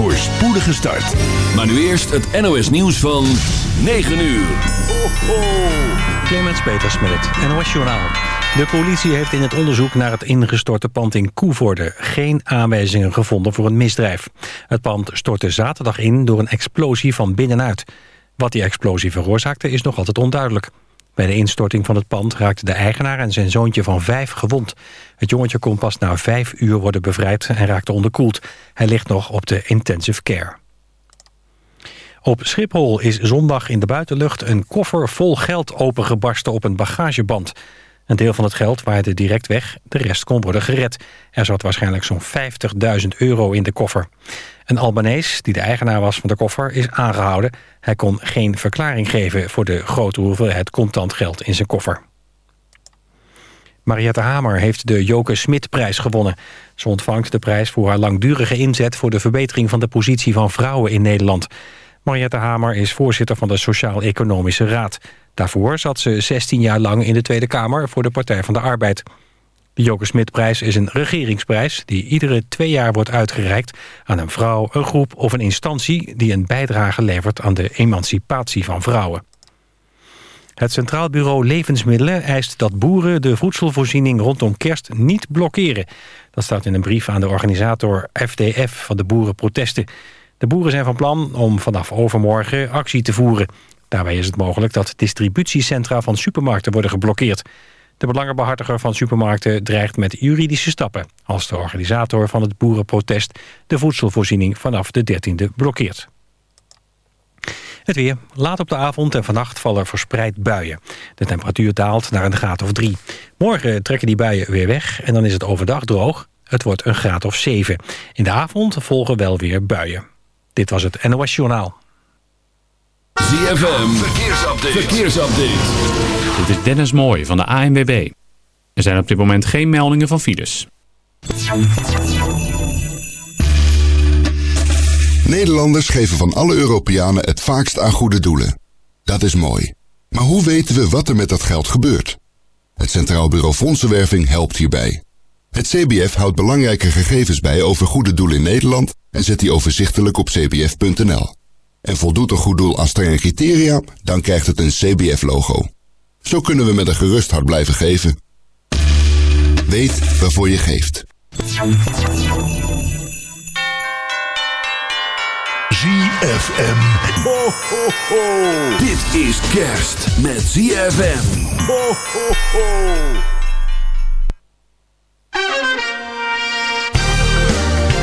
voor spoedige start. Maar nu eerst het NOS nieuws van 9 uur. Ho, ho. Clemens Peters met het NOS Journaal. De politie heeft in het onderzoek naar het ingestorte pand in Koevoorde... geen aanwijzingen gevonden voor een misdrijf. Het pand stortte zaterdag in door een explosie van binnenuit. Wat die explosie veroorzaakte is nog altijd onduidelijk. Bij de instorting van het pand raakten de eigenaar en zijn zoontje van vijf gewond. Het jongetje kon pas na vijf uur worden bevrijd en raakte onderkoeld. Hij ligt nog op de intensive care. Op Schiphol is zondag in de buitenlucht een koffer vol geld opengebarsten op een bagageband. Een deel van het geld waaide direct weg, de rest kon worden gered. Er zat waarschijnlijk zo'n 50.000 euro in de koffer. Een Albanees, die de eigenaar was van de koffer, is aangehouden. Hij kon geen verklaring geven voor de grote hoeveelheid contant geld in zijn koffer. Mariette Hamer heeft de Joke Smit-prijs gewonnen. Ze ontvangt de prijs voor haar langdurige inzet... voor de verbetering van de positie van vrouwen in Nederland. Mariette Hamer is voorzitter van de Sociaal-Economische Raad. Daarvoor zat ze 16 jaar lang in de Tweede Kamer... voor de Partij van de Arbeid. De Joke Smit-prijs is een regeringsprijs... die iedere twee jaar wordt uitgereikt aan een vrouw, een groep of een instantie... die een bijdrage levert aan de emancipatie van vrouwen. Het Centraal Bureau Levensmiddelen eist dat boeren de voedselvoorziening rondom kerst niet blokkeren. Dat staat in een brief aan de organisator FDF van de boerenprotesten. De boeren zijn van plan om vanaf overmorgen actie te voeren. Daarbij is het mogelijk dat distributiecentra van supermarkten worden geblokkeerd. De belangenbehartiger van supermarkten dreigt met juridische stappen... als de organisator van het boerenprotest de voedselvoorziening vanaf de 13e blokkeert. Het weer. Laat op de avond en vannacht vallen verspreid buien. De temperatuur daalt naar een graad of drie. Morgen trekken die buien weer weg en dan is het overdag droog. Het wordt een graad of 7. In de avond volgen wel weer buien. Dit was het NOS Journaal. ZFM, verkeersupdate. verkeersupdate. Dit is Dennis Mooij van de ANWB. Er zijn op dit moment geen meldingen van files. Nederlanders geven van alle Europeanen het vaakst aan goede doelen. Dat is mooi. Maar hoe weten we wat er met dat geld gebeurt? Het Centraal Bureau Fondsenwerving helpt hierbij. Het CBF houdt belangrijke gegevens bij over goede doelen in Nederland en zet die overzichtelijk op cbf.nl. En voldoet een goed doel aan strenge criteria, dan krijgt het een CBF-logo. Zo kunnen we met een gerust hart blijven geven. Weet waarvoor je geeft. ZFM. Ho, ho, ho. Dit is kerst met ZFM. Ho, ho, ho.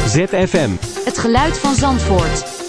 ZFM. Het geluid van Zandvoort.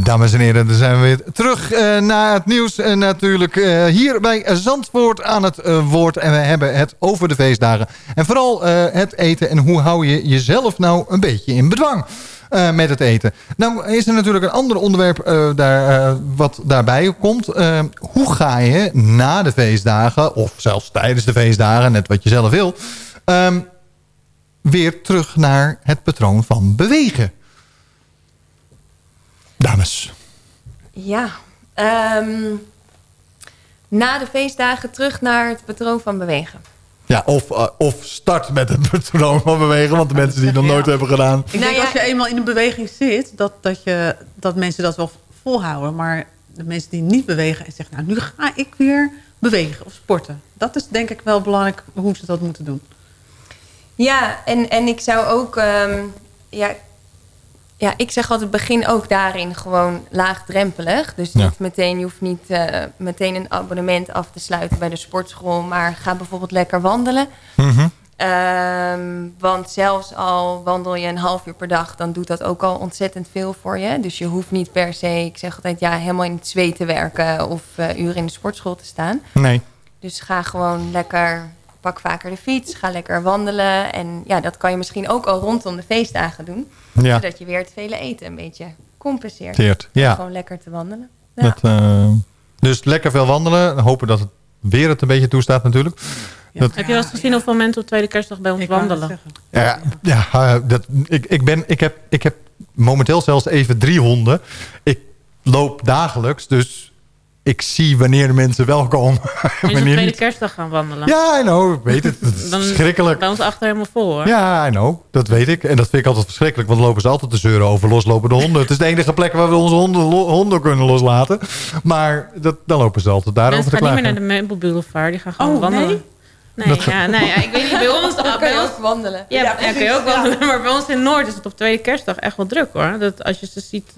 Dames en heren, dan zijn we weer terug uh, naar het nieuws. En natuurlijk uh, hier bij Zandvoort aan het uh, woord. En we hebben het over de feestdagen. En vooral het eten. En hoe hou je jezelf nou een beetje in bedwang met het eten. Nou is er natuurlijk een ander onderwerp daar, wat daarbij komt. hoe ga je na de feestdagen, of zelfs tijdens de feestdagen, net wat je zelf wil... Um, weer terug naar het patroon van bewegen. Dames. Ja, um, na de feestdagen terug naar het patroon van bewegen. Ja, of, uh, of start met het patroon van bewegen. Want de mensen die het nog nooit hebben gedaan. Ik denk als je eenmaal in een beweging zit... Dat, dat, je, dat mensen dat wel volhouden. Maar de mensen die niet bewegen en zeggen... nou, nu ga ik weer bewegen of sporten. Dat is denk ik wel belangrijk hoe ze dat moeten doen. Ja, en, en ik zou ook... Um, ja, ja, ik zeg altijd begin ook daarin gewoon laagdrempelig. Dus niet meteen, je hoeft niet uh, meteen een abonnement af te sluiten bij de sportschool. Maar ga bijvoorbeeld lekker wandelen. Mm -hmm. um, want zelfs al wandel je een half uur per dag, dan doet dat ook al ontzettend veel voor je. Dus je hoeft niet per se, ik zeg altijd, ja, helemaal in het zweet te werken of uh, uren in de sportschool te staan. Nee. Dus ga gewoon lekker pak vaker de fiets, ga lekker wandelen. En ja, dat kan je misschien ook al rondom de feestdagen doen. Ja. Zodat je weer het vele eten een beetje compenseert. Teert, ja. Gewoon lekker te wandelen. Ja. Dat, uh, dus lekker veel wandelen. Hopen dat het weer het een beetje toestaat natuurlijk. Dat, Heb je wel eens gezien hoeveel mensen op tweede kerstdag bij ons Ik wandelen? ja, ja eh, dat, ik, ik, ben, ik, heb, ik heb momenteel zelfs even drie honden. Ik loop dagelijks, dus ik zie wanneer de mensen wel komen. Je op wanneer tweede niet. kerstdag gaan wandelen. Ja, I know, ik weet het. Het is Dan verschrikkelijk. bij ons achter helemaal vol hoor. Ja, I know. Dat weet ik. En dat vind ik altijd verschrikkelijk. Want dan lopen ze altijd te zeuren over loslopende honden. Het is de enige plek waar we onze honden, honden kunnen loslaten. Maar dat, dan lopen ze altijd daarover Mensen te gaan niet meer klagen. naar de Meubelboulevard. Die gaan gewoon Oh, wandelen. nee? Nee, Dat- ja, nee ja, ik weet niet, bij ons... Dan kan bij je ons ook wandelen. ja, ja, kun je ook wandelen. Maar bij ons in Noord is het op tweede kerstdag echt wel druk hoor. Dat, als je ze ziet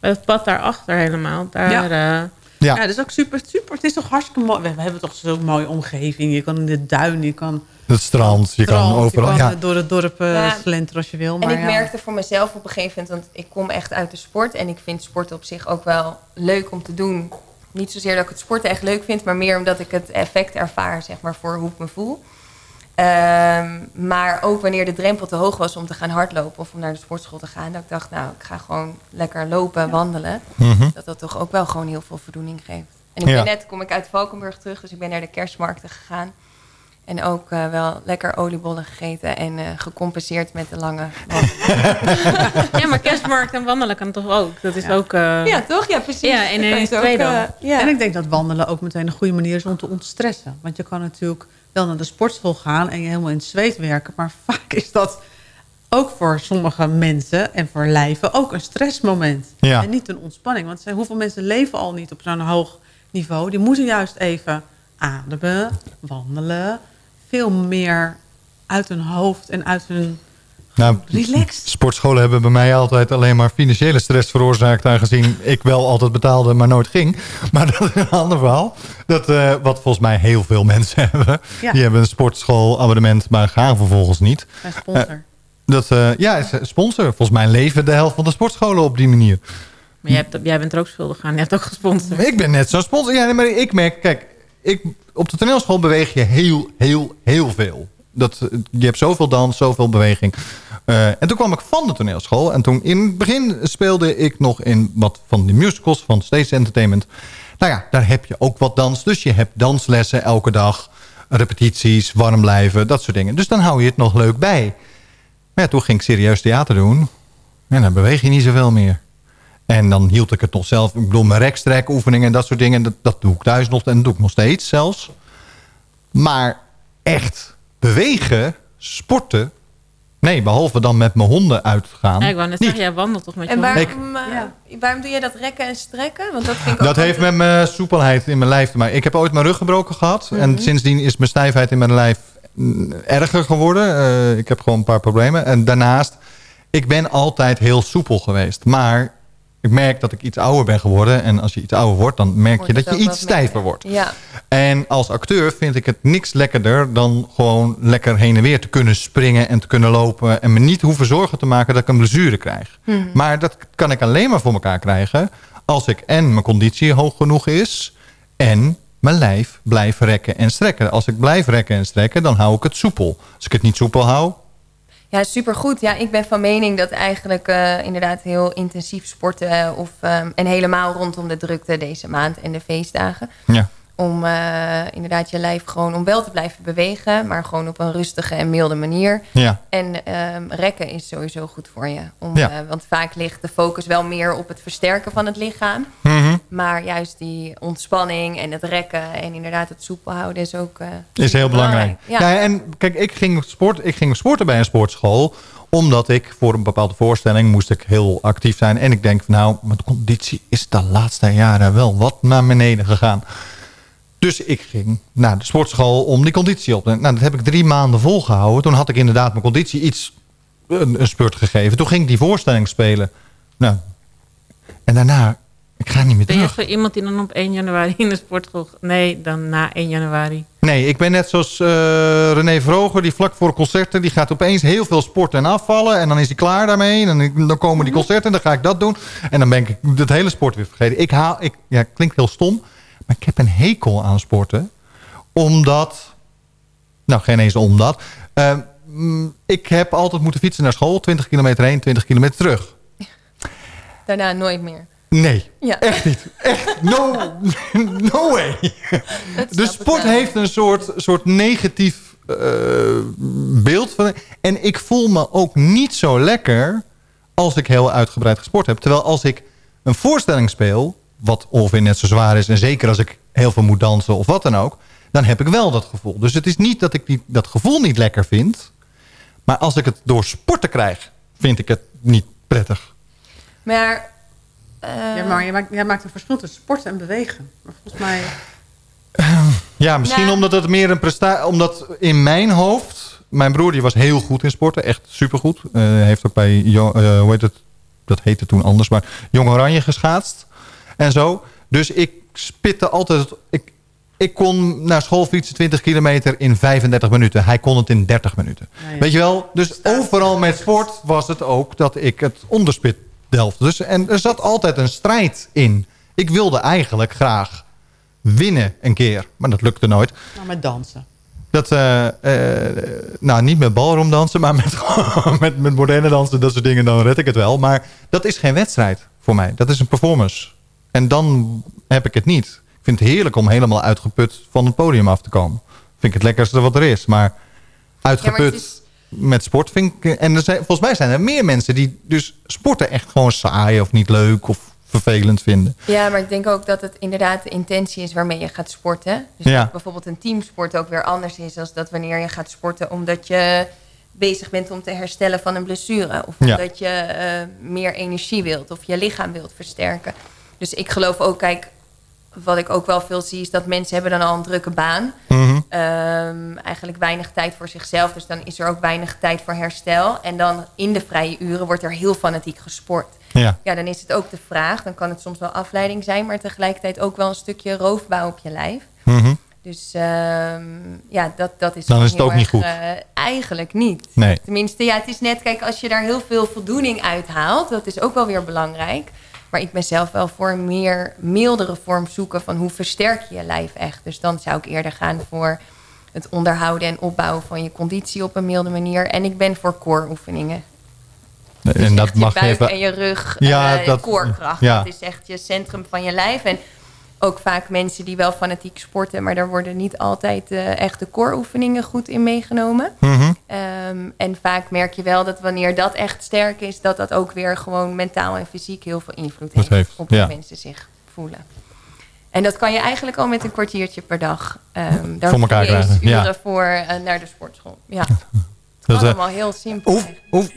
bij het pad daarachter helemaal. Daar, Ja. eh, Ja. Ja, dat is ook super, super. Het is toch hartstikke mooi. We hebben toch zo'n mooie omgeving. Je kan in de duin, je kan Het strand, je kan overal. je kan ja. door het dorp eh, Ja. slenteren als je wil. Maar En ik ja. merkte voor mezelf op een gegeven moment, want ik kom echt uit de sport en ik vind sport op zich ook wel leuk om te doen. Niet zozeer dat ik het sporten echt leuk vind, maar meer omdat ik het effect ervaar, zeg maar, voor hoe ik me voel. Ehm, maar ook wanneer de drempel te hoog was om te gaan hardlopen of om naar de sportschool te gaan, dat ik dacht, nou, ik ga gewoon lekker lopen, wandelen. Mhm. Dat dat toch ook wel gewoon heel veel voldoening geeft. En ik Ja. ben net, kom ik uit Valkenburg terug, dus ik ben naar de kerstmarkten gegaan. En ook eh, wel lekker oliebollen gegeten en eh, gecompenseerd met de lange wandeling. ja, maar kerstmarkt en wandelen kan toch ook? Dat is ook... eh, Ja, toch? Ja, precies. Ja, één het ook, ja. En ik denk dat wandelen ook meteen een goede manier is om te ontstressen. Want je kan natuurlijk wel naar de sportschool gaan en je helemaal in het zweet werken. Maar vaak is dat ook voor sommige mensen en voor lijven ook een stressmoment. Ja. En niet een ontspanning. Want hoeveel mensen leven al niet op zo'n hoog niveau. Die moeten juist even ademen, wandelen. Veel meer uit hun hoofd en uit hun... Nou, Relaxed. Sportscholen hebben bij mij altijd alleen maar financiële stress veroorzaakt... aangezien ik wel altijd betaalde, maar nooit ging. Maar dat is een ander verhaal. Dat, eh, wat volgens mij heel veel mensen hebben. Ja. Die hebben een sportschoolabonnement, maar gaan vervolgens niet. Een sponsor. Dat, eh, ja, is sponsor. Volgens mij leven de helft van de sportscholen op die manier. Maar jij, hebt, jij bent er ook schuldig aan. Je hebt ook gesponsord. Ik ben net zo'n sponsor. Ja, nee, maar ik merk, kijk, ik, op de toneelschool beweeg je heel, heel, heel veel. Dat, eh, je hebt zoveel dans, zoveel beweging. Eh, en toen kwam ik van de toneelschool. En toen in het begin speelde ik nog in wat van die musicals van Stage Entertainment. Nou ja, daar heb je ook wat dans. Dus je hebt danslessen elke dag. Repetities, warm blijven, dat soort dingen. Dus dan hou je het nog leuk bij. Maar toen ging ik serieus theater doen. En dan beweeg je niet zoveel meer. En dan hield ik het nog zelf. Ik bedoel, mijn rekstrek oefeningen en dat soort dingen. Dat, dat doe ik thuis nog. En dat doe ik nog steeds zelfs. Maar echt bewegen, sporten. Nee, behalve dan met mijn honden uitgaan. Ja, ik wou net niet. zeggen, jij wandelt toch met je En waarom, eh, waarom doe je dat rekken en strekken? Want dat vind ik ook Dat heeft met mijn soepelheid in mijn lijf te maken. Ik heb ooit mijn rug gebroken gehad. Mhm. En sindsdien is mijn stijfheid in mijn lijf mm, erger geworden. Eh, ik heb gewoon een paar problemen. En daarnaast, ik ben altijd heel soepel geweest. Maar ik merk dat ik iets ouder ben geworden. En als je iets ouder wordt, dan merk Wordt je dat je iets stijver wordt. Ja. En als acteur vind ik het niks lekkerder dan gewoon lekker heen en weer te kunnen springen en te kunnen lopen. En me niet hoeven zorgen te maken dat ik een blessure krijg. Mhm. Maar dat kan ik alleen maar voor elkaar krijgen als ik en mijn conditie hoog genoeg is en mijn lijf blijf rekken en strekken. Als ik blijf rekken en strekken, dan hou ik het soepel. Als ik het niet soepel hou, Ja, supergoed. Ja, ik ben van mening dat eigenlijk eh, inderdaad heel intensief sporten... Of, ehm, en helemaal rondom de drukte deze maand en de feestdagen... ja. om eh, inderdaad je lijf gewoon om wel te blijven bewegen... maar gewoon op een rustige en milde manier. Ja. En ehm, rekken is sowieso goed voor je. Om, Ja. eh, want vaak ligt de focus wel meer op het versterken van het lichaam. Mhm. Maar juist die ontspanning en het rekken... en inderdaad het soepel houden is ook... eh, Is heel belangrijk. Ja. Ja. en kijk, ik ging, sport, ik ging sporten bij een sportschool. Omdat ik voor een bepaalde voorstelling moest ik heel actief zijn. En ik denk, nou, mijn conditie is de laatste jaren wel wat naar beneden gegaan. Dus ik ging naar de sportschool om die conditie op te Nou, dat heb ik drie maanden volgehouden. Toen had ik inderdaad mijn conditie iets een, een spurt gegeven. Toen ging ik die voorstelling spelen. Nou, en daarna, ik ga niet meer Ben je terug. echt zo iemand die dan op 1 januari in de sportschool... Nee, dan na 1 januari. Nee, ik ben net zoals eh, René Vroger, die vlak voor concerten... die gaat opeens heel veel sporten en afvallen... en dan is hij klaar daarmee. En dan, dan komen die concerten en dan ga ik dat doen. En dan ben ik het hele sport weer vergeten. Ik haal, ik, ja, klinkt heel stom, maar ik heb een hekel aan sporten. Omdat... Nou, geen eens omdat. Eh, mm, ik heb altijd moeten fietsen naar school. 20 kilometer heen, 20 kilometer terug. Daarna nooit meer. Nee, Ja. echt niet. Echt, no, no way. De sport heeft een soort, soort negatief eh, beeld van... En ik voel me ook niet zo lekker als ik heel uitgebreid gesport heb. Terwijl als ik een voorstelling speel, wat ongeveer net zo zwaar is... en zeker als ik heel veel moet dansen of wat dan ook... dan heb ik wel dat gevoel. Dus het is niet dat ik die, dat gevoel niet lekker vind... maar als ik het door sporten krijg, vind ik het niet prettig. Maar, Ja, maar jij maakt, jij maakt een verschil tussen sporten en bewegen. Maar volgens mij... Ja, misschien Nou. omdat het meer een prestatie... Omdat in mijn hoofd... Mijn broer die was heel goed in sporten. Echt supergoed. Eh heeft ook bij... Eh, hoe heet het? Dat heette toen anders. Maar Jong Oranje geschaatst. En zo. Dus ik spitte altijd... Ik, ik kon naar school fietsen 20 kilometer in 35 minuten. Hij kon het in 30 minuten. Weet je wel? Dus overal met sport was het ook dat ik het onderspit delfde. Dus, en er zat altijd een strijd in. Ik wilde eigenlijk graag winnen een keer. Maar dat lukte nooit. Nou, met dansen. Dat, eh, eh, nou, niet met balroom dansen, maar met, met, met moderne dansen, dat soort dingen, dan red ik het wel. Maar dat is geen wedstrijd voor mij. Dat is een performance. En dan heb ik het niet. Ik vind het heerlijk om helemaal uitgeput van het podium af te komen. Vind ik het lekkerste wat er is. Maar uitgeput Ja, maar met sport vind ik... En er zijn, volgens mij zijn er meer mensen die dus sporten echt gewoon saai of niet leuk of vervelend vinden. Ja, maar ik denk ook dat het inderdaad de intentie is waarmee je gaat sporten. Dus Ja. dat bijvoorbeeld een teamsport ook weer anders is... dan dat wanneer je gaat sporten omdat je bezig bent om te herstellen van een blessure. Of Ja. omdat je eh, meer energie wilt of je lichaam wilt versterken. Dus ik geloof ook, kijk, wat ik ook wel veel zie... is dat mensen hebben dan al een drukke baan. Ehm, eigenlijk weinig tijd voor zichzelf. Dus dan is er ook weinig tijd voor herstel. En dan in de vrije uren wordt er heel fanatiek gesport. Ja. Ja, dan is het ook de vraag. Dan kan het soms wel afleiding zijn, maar tegelijkertijd ook wel een stukje roofbouw op je lijf. Mhm. Dus ehm, ja, dat, dat is Dan is het ook niet goed. eh, eigenlijk niet. Nee. Tenminste, ja, het is net, kijk, als je daar heel veel voldoening uit haalt, dat is ook wel weer belangrijk. Maar ik ben zelf wel voor een meer mildere vorm zoeken van hoe versterk je je lijf echt. Dus dan zou ik eerder gaan voor het onderhouden en opbouwen van je conditie op een milde manier. En ik ben voor core oefeningen. en dat je mag je buik even... en je rug, Ja, dat- koorkracht. ja. Dat is echt je centrum van je lijf. En ook vaak mensen die wel fanatiek sporten... maar daar worden niet altijd eh, echt de core-oefeningen goed in meegenomen. Mhm. Ehm, en vaak merk je wel dat wanneer dat echt sterk is... dat dat ook weer gewoon mentaal en fysiek heel veel invloed heeft... heeft, op hoe ja. mensen zich voelen. En dat kan je eigenlijk al met een kwartiertje per dag. ehm daar Voor elkaar krijgen, ja. voor eh, naar de sportschool. Ja, het Dat, eh, allemaal heel simpel. hoe, hoe,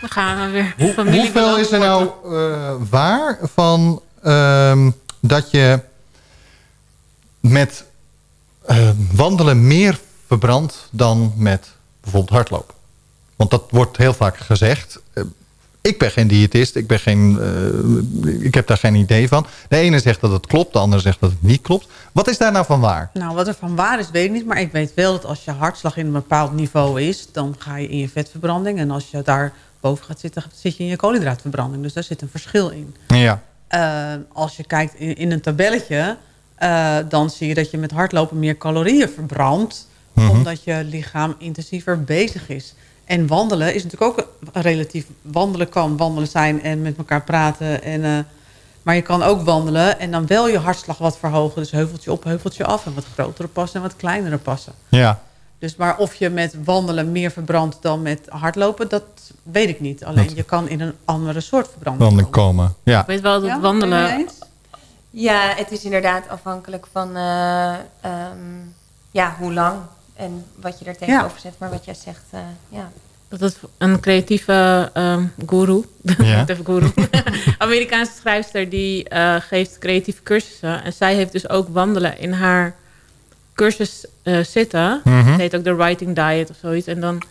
Dan gaan we weer. Hoe, familie hoeveel is er nou eh, waar van ehm, dat je met eh, wandelen meer verbrandt dan met bijvoorbeeld hardlopen? Want dat wordt heel vaak gezegd. Eh, ik ben geen diëtist, ik, ben geen, eh, ik heb daar geen idee van. De ene zegt dat het klopt, de andere zegt dat het niet klopt. Wat is daar nou van waar? Nou, wat er van waar is, weet ik niet. Maar ik weet wel dat als je hartslag in een bepaald niveau is... dan ga je in je vetverbranding. En als je daar boven gaat zitten, zit je in je koolhydraatverbranding. Dus daar zit een verschil in. Ja, Eh, als je kijkt in, in een tabelletje... eh, dan zie je dat je met hardlopen meer calorieën verbrandt... Mhm. omdat je lichaam intensiever bezig is. En wandelen is natuurlijk ook een relatief... Wandelen kan wandelen zijn en met elkaar praten. En, eh, maar je kan ook wandelen en dan wel je hartslag wat verhogen. Dus heuveltje op, heuveltje af. En wat grotere passen en wat kleinere passen. ja. Dus maar of je met wandelen meer verbrandt dan met hardlopen... dat weet ik niet. Alleen Dat- je kan in een andere soort verbranding dan komen. komen. Ja. Ik weet wel dat Ja, wandelen... Ja, het is inderdaad afhankelijk van eh, ehm, ja, hoe lang en wat je er tegenover zet. Maar wat jij zegt, eh, ja. Dat het een creatieve ehm guru, Ja. even guru, Amerikaanse schrijfster, die eh, geeft creatieve cursussen. En zij heeft dus ook wandelen in haar cursus eh, zitten. Het heet ook de Writing Diet of zoiets. En dan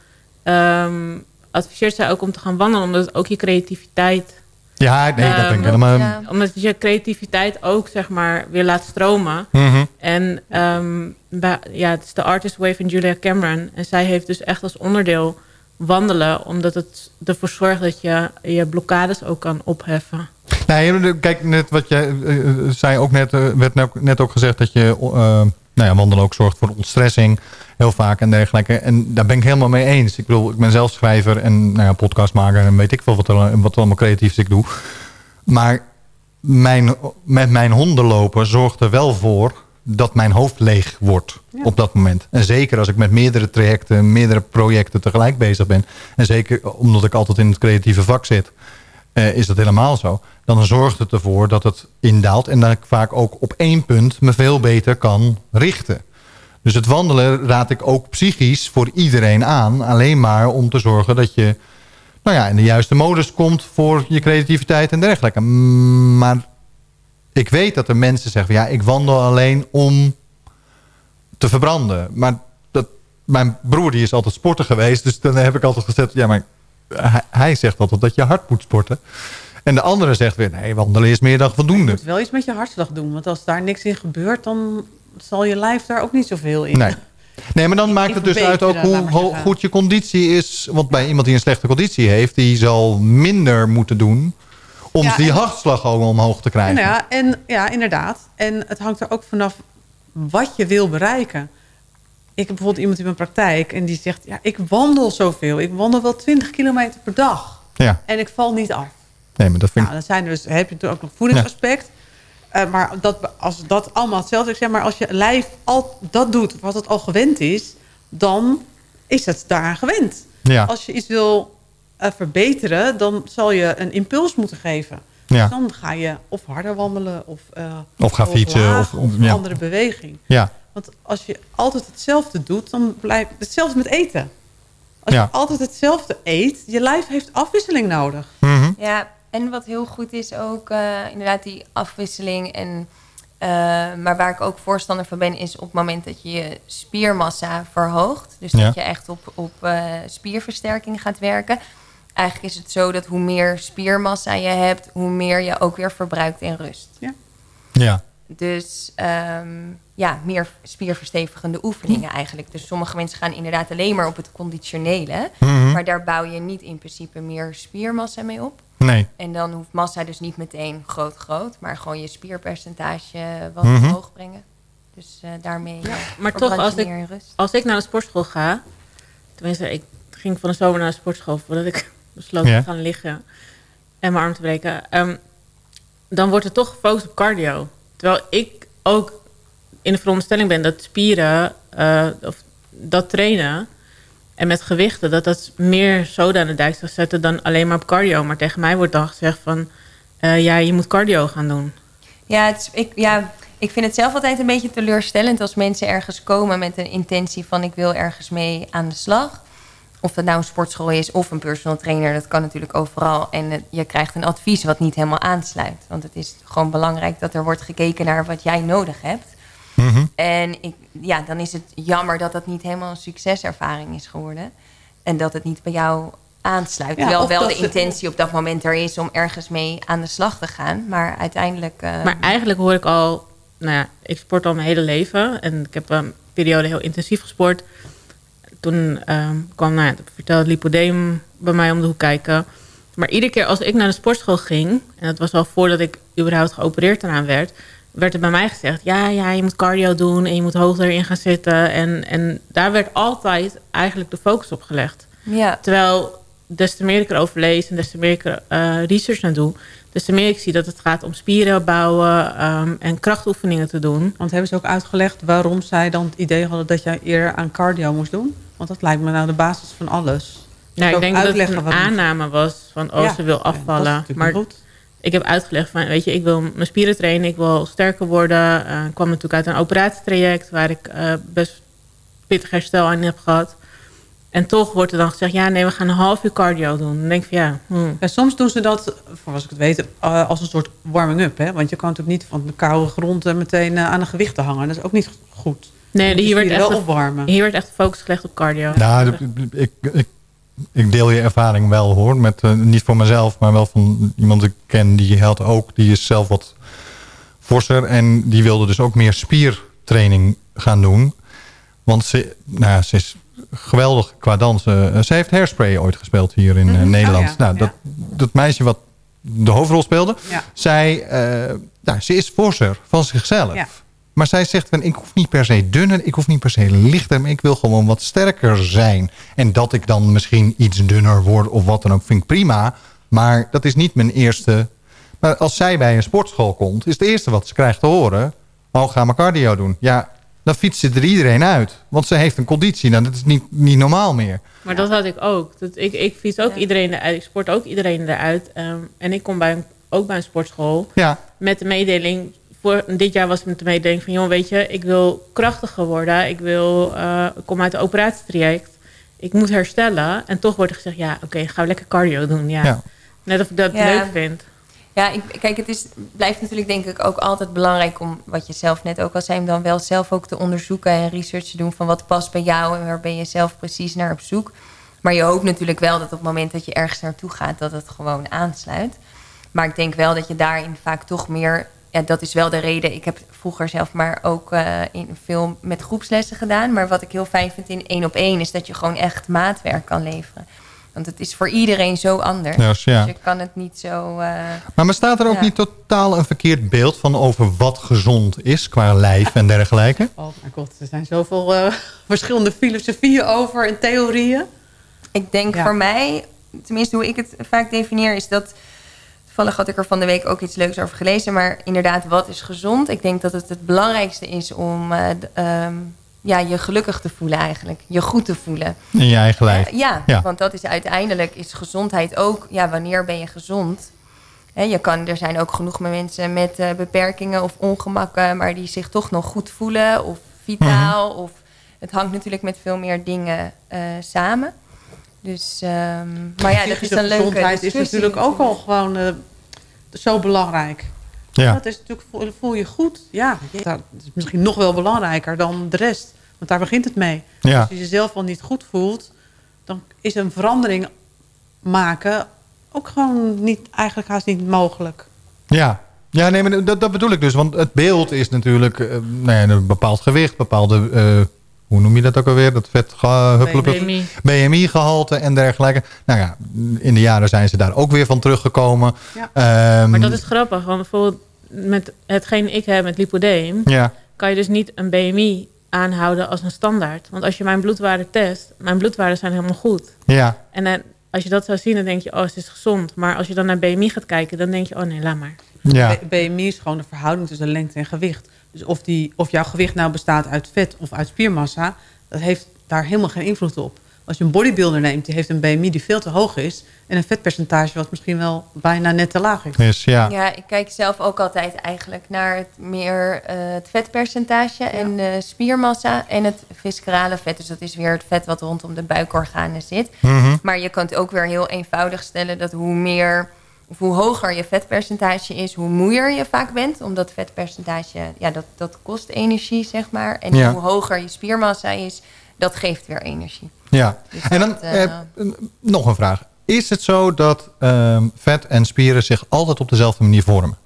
ehm, adviseert zij ook om te gaan wandelen, omdat het ook je creativiteit... Ja, nee, dat Ehm, ben ik helemaal... ja. Omdat je creativiteit ook, zeg maar, weer laat stromen. Mhm. En ehm, bij- ja, het is de Artist Way van Julia Cameron. En zij heeft dus echt als onderdeel wandelen. Omdat het ervoor zorgt dat je je blokkades ook kan opheffen. Nee, kijk, net wat jij eh, zei ook net, werd net- ook gezegd dat je nou ja, wandelen ook zorgt voor ontstressing. Heel vaak en dergelijke. En daar ben ik helemaal mee eens. Ik bedoel, ik ben zelf schrijver en nou ja, podcastmaker en weet ik veel wat, er, wat allemaal creatiefs ik doe. Maar mijn, met mijn honden lopen zorgt er wel voor dat mijn hoofd leeg wordt op dat moment. En zeker als ik met meerdere trajecten, meerdere projecten tegelijk bezig ben. En zeker omdat ik altijd in het creatieve vak zit, eh, is dat helemaal zo. Dan zorgt het ervoor dat het indaalt en dat ik vaak ook op één punt me veel beter kan richten. Dus het wandelen raad ik ook psychisch voor iedereen aan. Alleen maar om te zorgen dat je nou ja, in de juiste modus komt voor je creativiteit en dergelijke. Maar ik weet dat er mensen zeggen... ja, ik wandel alleen om te verbranden. Maar dat, mijn broer die is altijd sporter geweest. Dus dan heb ik altijd gezegd... ja, maar hij, hij zegt altijd dat je hard moet sporten. En de andere zegt weer... nee, wandelen is meer dan Je voldoende. moet wel iets met je hartslag doen. Want als daar niks in gebeurt, dan zal je lijf daar ook niet zoveel in. Nee. Nee, maar dan maakt het dus uit ook hoe goed je conditie is. Want bij iemand die een slechte conditie heeft... die zal minder moeten doen... om Ja, die hartslag gewoon omhoog te krijgen. Nou ja, en, ja, inderdaad. En het hangt er ook vanaf wat je wil bereiken. Ik heb bijvoorbeeld iemand in mijn praktijk en die zegt... ja, ik wandel zoveel. Ik wandel wel 20 kilometer per dag. Ja, En ik val niet af. nee, maar dat vind ik... Nou, dan zijn er dus, heb je natuurlijk ook nog voedingsaspect. Eh, maar dat, als dat allemaal hetzelfde is... Zeg maar als je lijf al dat doet wat het al gewend is... dan is het daaraan gewend. Ja. Als je iets wil eh, verbeteren... dan zal je een impuls moeten geven. Ja. Dus dan ga je of harder wandelen... of, eh, Of ga fietsen, of- of- andere beweging. Ja, Want als je altijd hetzelfde doet... dan blijft hetzelfde met eten. Als Ja. je altijd hetzelfde eet... je lijf heeft afwisseling nodig. Mhm. Ja, en wat heel goed is ook eh, inderdaad die afwisseling. En, eh, maar waar ik ook voorstander van ben, is op het moment dat je je spiermassa verhoogt. Dus Ja. dat je echt op, op eh, spierversterking gaat werken. Eigenlijk is het zo dat hoe meer spiermassa je hebt, hoe meer je ook weer verbruikt in rust. ja. Dus ehm, ja, meer spierverstevigende oefeningen eigenlijk. Dus sommige mensen gaan inderdaad alleen maar op het conditionele. Mhm. Maar daar bouw je niet in principe meer spiermassa mee op. Nee. En dan hoeft massa dus niet meteen groot groot, maar gewoon je spierpercentage wat Mhm. omhoog brengen. Dus eh, daarmee ja, Maar toch, als ik, rust. als ik naar de sportschool ga... Tenminste, ik ging van de zomer naar de sportschool... voordat ik besloot te gaan liggen en mijn arm te breken. ehm, dan wordt er toch gefocust op cardio. Terwijl ik ook in de veronderstelling ben dat spieren... eh, of dat trainen en met gewichten... dat dat meer zoden aan de dijk zou zetten dan alleen maar op cardio. Maar tegen mij wordt dan gezegd van... eh, ja, je moet cardio gaan doen. Ja, het ik, ja, ik vind het zelf altijd een beetje teleurstellend als mensen ergens komen met een intentie van ik wil ergens mee aan de slag. Of dat nou een sportschool is of een personal trainer, dat kan natuurlijk overal. En het- je krijgt een advies wat niet helemaal aansluit. Want het is gewoon belangrijk dat er wordt gekeken naar wat jij nodig hebt. Mhm. En ik, ja, dan is het jammer dat dat niet helemaal een succeservaring is geworden. En dat het niet bij jou aansluit. Ja, Terwijl wel de intentie op dat moment er is om ergens mee aan de slag te gaan. Maar uiteindelijk... eh, Maar eigenlijk hoor ik al, nou ja, ik sport al mijn hele leven. En ik heb een periode heel intensief gesport. Toen ehm, kwam, nou ja, vertelde lipodeem bij mij om de hoek kijken. Maar iedere keer als ik naar de sportschool ging... en dat was al voordat ik überhaupt geopereerd eraan werd... werd er bij mij gezegd, ja, ja, je moet cardio doen... en je moet hoger in gaan zitten. En, en daar werd altijd eigenlijk de focus op gelegd. ja. Terwijl des te meer ik erover lees en des te meer ik er eh, research naar doe... des te meer ik zie dat het gaat om spieren bouwen ehm, en krachtoefeningen te doen. Want hebben ze ook uitgelegd waarom zij dan het idee hadden dat jij eerder aan cardio moest doen? Want dat lijkt me nou de basis van alles. Nou, ik denk dat het een aanname was van, oh, Ja, ze wil afvallen. maar goed. ik heb uitgelegd van, weet je, ik wil mijn spieren trainen, ik wil sterker worden. Eh, ik kwam natuurlijk uit een operatietraject waar ik eh, best pittig herstel aan heb gehad. En toch wordt er dan gezegd, ja, nee, we gaan een half uur cardio doen. Dan denk ik van, ja, hmm. Ja, soms doen ze dat, voor als ik het weet, eh, als een soort warming-up. hè? Want je kan natuurlijk niet van de koude grond meteen aan een gewicht te hangen. Dat is ook niet goed. Nee, hier werd, echt, wel opwarmen. hier werd echt focus gelegd op cardio. Nou, ik, ik, ik deel je ervaring wel hoor. Met, eh, niet voor mezelf, maar wel van iemand die ik ken. Die had ook, die is zelf wat forser. En die wilde dus ook meer spiertraining gaan doen. Want ze, nou, ja, ze is geweldig qua dansen. Eh, Ze heeft Hairspray ooit gespeeld hier in eh, Mhm. Nederland. Oh ja, nou, ja. dat, dat meisje wat de hoofdrol speelde. Ja. Zij, eh, nou, ze is forser van zichzelf. Maar zij zegt van, ik hoef niet per se dunner, ik hoef niet per se lichter, maar ik wil gewoon wat sterker zijn. En dat ik dan misschien iets dunner word of wat dan ook, vind ik prima. Maar dat is niet mijn eerste Maar als zij bij een sportschool komt, is het eerste wat ze krijgt te horen... oh, ga maar cardio doen. Ja, dan fietst ze er iedereen uit. Want ze heeft een conditie. Nou, dat is niet, niet normaal meer. Maar dat had ik ook. Dat, ik, ik fiets ook iedereen eruit. Ik sport ook iedereen eruit. Ehm, en ik kom bij een, ook bij een sportschool. Ja. Met de mededeling. Voor, dit jaar was het met de mededeling van... joh, weet je, ik wil krachtiger worden. Ik, wil, uh, ik kom uit de operatietraject. Ik moet herstellen. En toch wordt er gezegd... ja, oké, okay, gaan we lekker cardio doen. Ja. ja. Net of ik dat Ja. leuk vind. Ja, ik, kijk, het is, blijft natuurlijk denk ik ook altijd belangrijk om, wat je zelf net ook al zei, om dan wel zelf ook te onderzoeken en research te doen van wat past bij jou en waar ben je zelf precies naar op zoek. Maar je hoopt natuurlijk wel dat op het moment dat je ergens naartoe gaat, dat het gewoon aansluit. Maar ik denk wel dat je daarin vaak toch meer, ja, dat is wel de reden. Ik heb vroeger zelf maar ook uh, in veel met groepslessen gedaan. Maar wat ik heel fijn vind in één op één is dat je gewoon echt maatwerk kan leveren. Want het is voor iedereen zo anders. Yes, ja. Dus je kan het niet zo... Uh, maar bestaat er ook ja. niet totaal een verkeerd beeld van over wat gezond is qua lijf en dergelijke? Oh mijn god, er zijn zoveel uh, verschillende filosofieën over en theorieën. Ik denk ja. voor mij, tenminste hoe ik het vaak definieer, is dat... Toevallig had ik er van de week ook iets leuks over gelezen. Maar inderdaad, wat is gezond? Ik denk dat het het belangrijkste is om... Uh, um, ja, je gelukkig te voelen eigenlijk. Je goed te voelen. In je eigen lijf. Uh, ja, ja, want dat is uiteindelijk is gezondheid ook... Ja, wanneer ben je gezond? He, je kan, er zijn ook genoeg mensen met uh, beperkingen of ongemakken... maar die zich toch nog goed voelen of vitaal. Mm -hmm. of, het hangt natuurlijk met veel meer dingen uh, samen. Dus, um, maar ja, dat is een leuke gezondheid is natuurlijk ook al gewoon uh, zo belangrijk. Ja. Dat is natuurlijk, voel, je goed. Ja, dat is misschien nog wel belangrijker dan de rest. Want daar begint het mee. Ja. Als je jezelf wel niet goed voelt... dan is een verandering maken ook gewoon niet, eigenlijk haast niet mogelijk. Ja, ja nee, maar dat, dat bedoel ik dus. Want het beeld is natuurlijk uh, nou ja, een bepaald gewicht, bepaalde... Uh, hoe noem je dat ook alweer? Dat vet BMI. BMI-gehalte en dergelijke. Nou ja, in de jaren zijn ze daar ook weer van teruggekomen. Ja. Um, maar dat is grappig. Want bijvoorbeeld met hetgeen ik heb met lipodeem... Ja. kan je dus niet een BMI aanhouden als een standaard. Want als je mijn bloedwaarden test... mijn bloedwaarden zijn helemaal goed. Ja. En dan, als je dat zou zien, dan denk je... oh, het is gezond. Maar als je dan naar BMI gaat kijken... dan denk je, oh nee, laat maar. Ja. BMI is gewoon de verhouding tussen lengte en gewicht. Dus of, die, of jouw gewicht nou bestaat uit vet of uit spiermassa... dat heeft daar helemaal geen invloed op. Als je een bodybuilder neemt, die heeft een BMI die veel te hoog is... en een vetpercentage wat misschien wel bijna net te laag is. is ja. ja, ik kijk zelf ook altijd eigenlijk naar het meer uh, het vetpercentage... Ja. en uh, spiermassa en het viscerale vet. Dus dat is weer het vet wat rondom de buikorganen zit. Mm -hmm. Maar je kunt ook weer heel eenvoudig stellen dat hoe meer... Of hoe hoger je vetpercentage is, hoe moeier je vaak bent. Omdat vetpercentage, ja, dat, dat kost energie, zeg maar. En ja. hoe hoger je spiermassa is, dat geeft weer energie. Ja, dus en dan dat, uh, eh, nog een vraag. Is het zo dat uh, vet en spieren zich altijd op dezelfde manier vormen?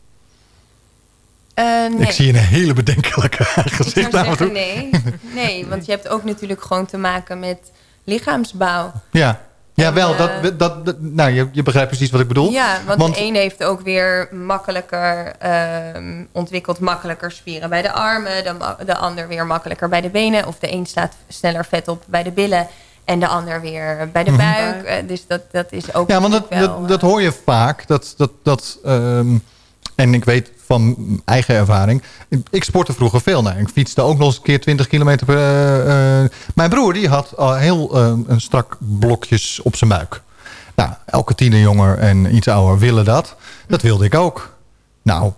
Uh, nee. Ik zie een hele bedenkelijke gezicht aan nee. nee, want je hebt ook natuurlijk gewoon te maken met lichaamsbouw. Ja. Ja, wel. Dat, dat, dat, nou, je, je begrijpt precies wat ik bedoel. Ja, want, want de een heeft ook weer makkelijker uh, ontwikkeld makkelijker spieren bij de armen. De, de ander weer makkelijker bij de benen. Of de een staat sneller vet op bij de billen. En de ander weer bij de buik. Mm -hmm. Dus dat, dat is ook Ja, want dat, wel, dat, dat, hoor je vaak. Dat, dat, dat, um, en ik weet van eigen ervaring. Ik sportte vroeger veel. Nou, ik fietste ook nog eens een keer 20 kilometer per... Uh, uh, mijn broer die had al heel uh, een strak blokjes op zijn buik. Nou, elke tienerjonger en iets ouder willen dat. Dat wilde ik ook. Nou,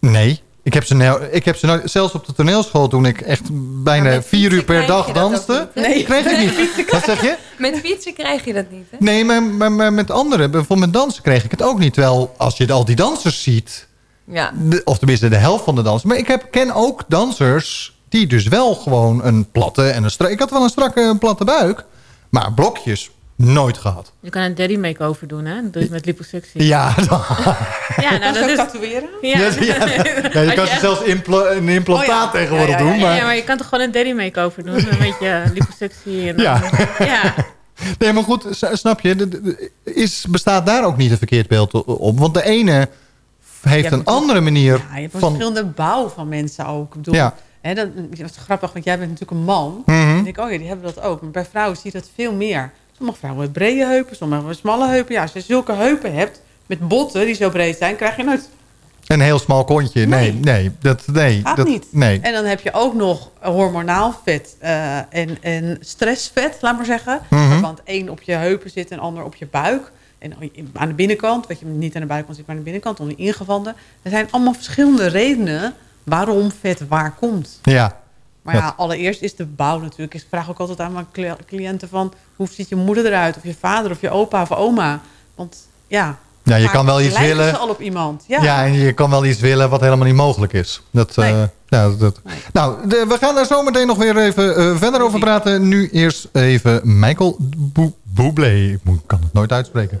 nee. Ik heb ze, nou, ik heb ze nou, zelfs op de toneelschool toen ik echt bijna vier uur per dag danste. Niet, nee, kreeg ik niet. Wat zeg je? Met fietsen krijg je dat niet, hè? Nee, maar, maar, maar met anderen, bijvoorbeeld met dansen kreeg ik het ook niet. Terwijl als je al die dansers ziet, ja. de, of tenminste de helft van de dansers. Maar ik heb, ken ook dansers die dus wel gewoon een platte en een strakke... Ik had wel een strakke een platte buik, maar blokjes nooit gehad. Je kan een daddy make-over doen, hè? Je met liposuctie. Ja, dan... ja nou, dat is... tatoeëren? Ja, ja, ja, ja je kan je zelfs impla een implantaat oh, ja. tegenwoordig ja, ja, doen. Maar... Ja, maar je kan toch gewoon een daddy make-over doen? Een beetje liposuctie. En dan... ja. ja. Nee, maar goed, snap je? Is, bestaat daar ook niet een verkeerd beeld op? Want de ene heeft een andere manier ja, je hebt van... verschillende bouw van mensen ook. Ik bedoel, ja. hè, dat, dat is grappig, want jij bent natuurlijk een man. Mm -hmm. En ik denk, oh ja, die hebben dat ook. Maar bij vrouwen zie je dat veel meer. Sommige vrouwen hebben brede heupen, sommige hebben smalle heupen. Ja, als je zulke heupen hebt, met botten die zo breed zijn, krijg je nooit... Een heel smal kontje. Nee, nee. dat, nee, Gaat dat, niet. Nee. En dan heb je ook nog hormonaal vet eh, en, en stressvet, laat maar zeggen. Mhm. Want één op je heupen zit en ander op je buik. En aan de binnenkant, wat je niet aan de buitenkant zit, maar aan de binnenkant, om de ingewanden. Er zijn allemaal verschillende redenen waarom vet waar komt. Ja. Maar ja, allereerst is de bouw natuurlijk. Ik vraag ook altijd aan mijn cli- cliënten van... hoe ziet je moeder eruit? Of je vader, of je opa, of oma? Want ja... Ja, je kan wel iets willen. ze al op iemand. Ja. Ja. en je kan wel iets willen wat helemaal niet mogelijk is. Dat, eh, Nee. ja, dat. Nou, de- we gaan daar zo meteen nog weer even eh, verder over praten. Nu eerst even Michael Bublé. Ik moet- kan het nooit uitspreken.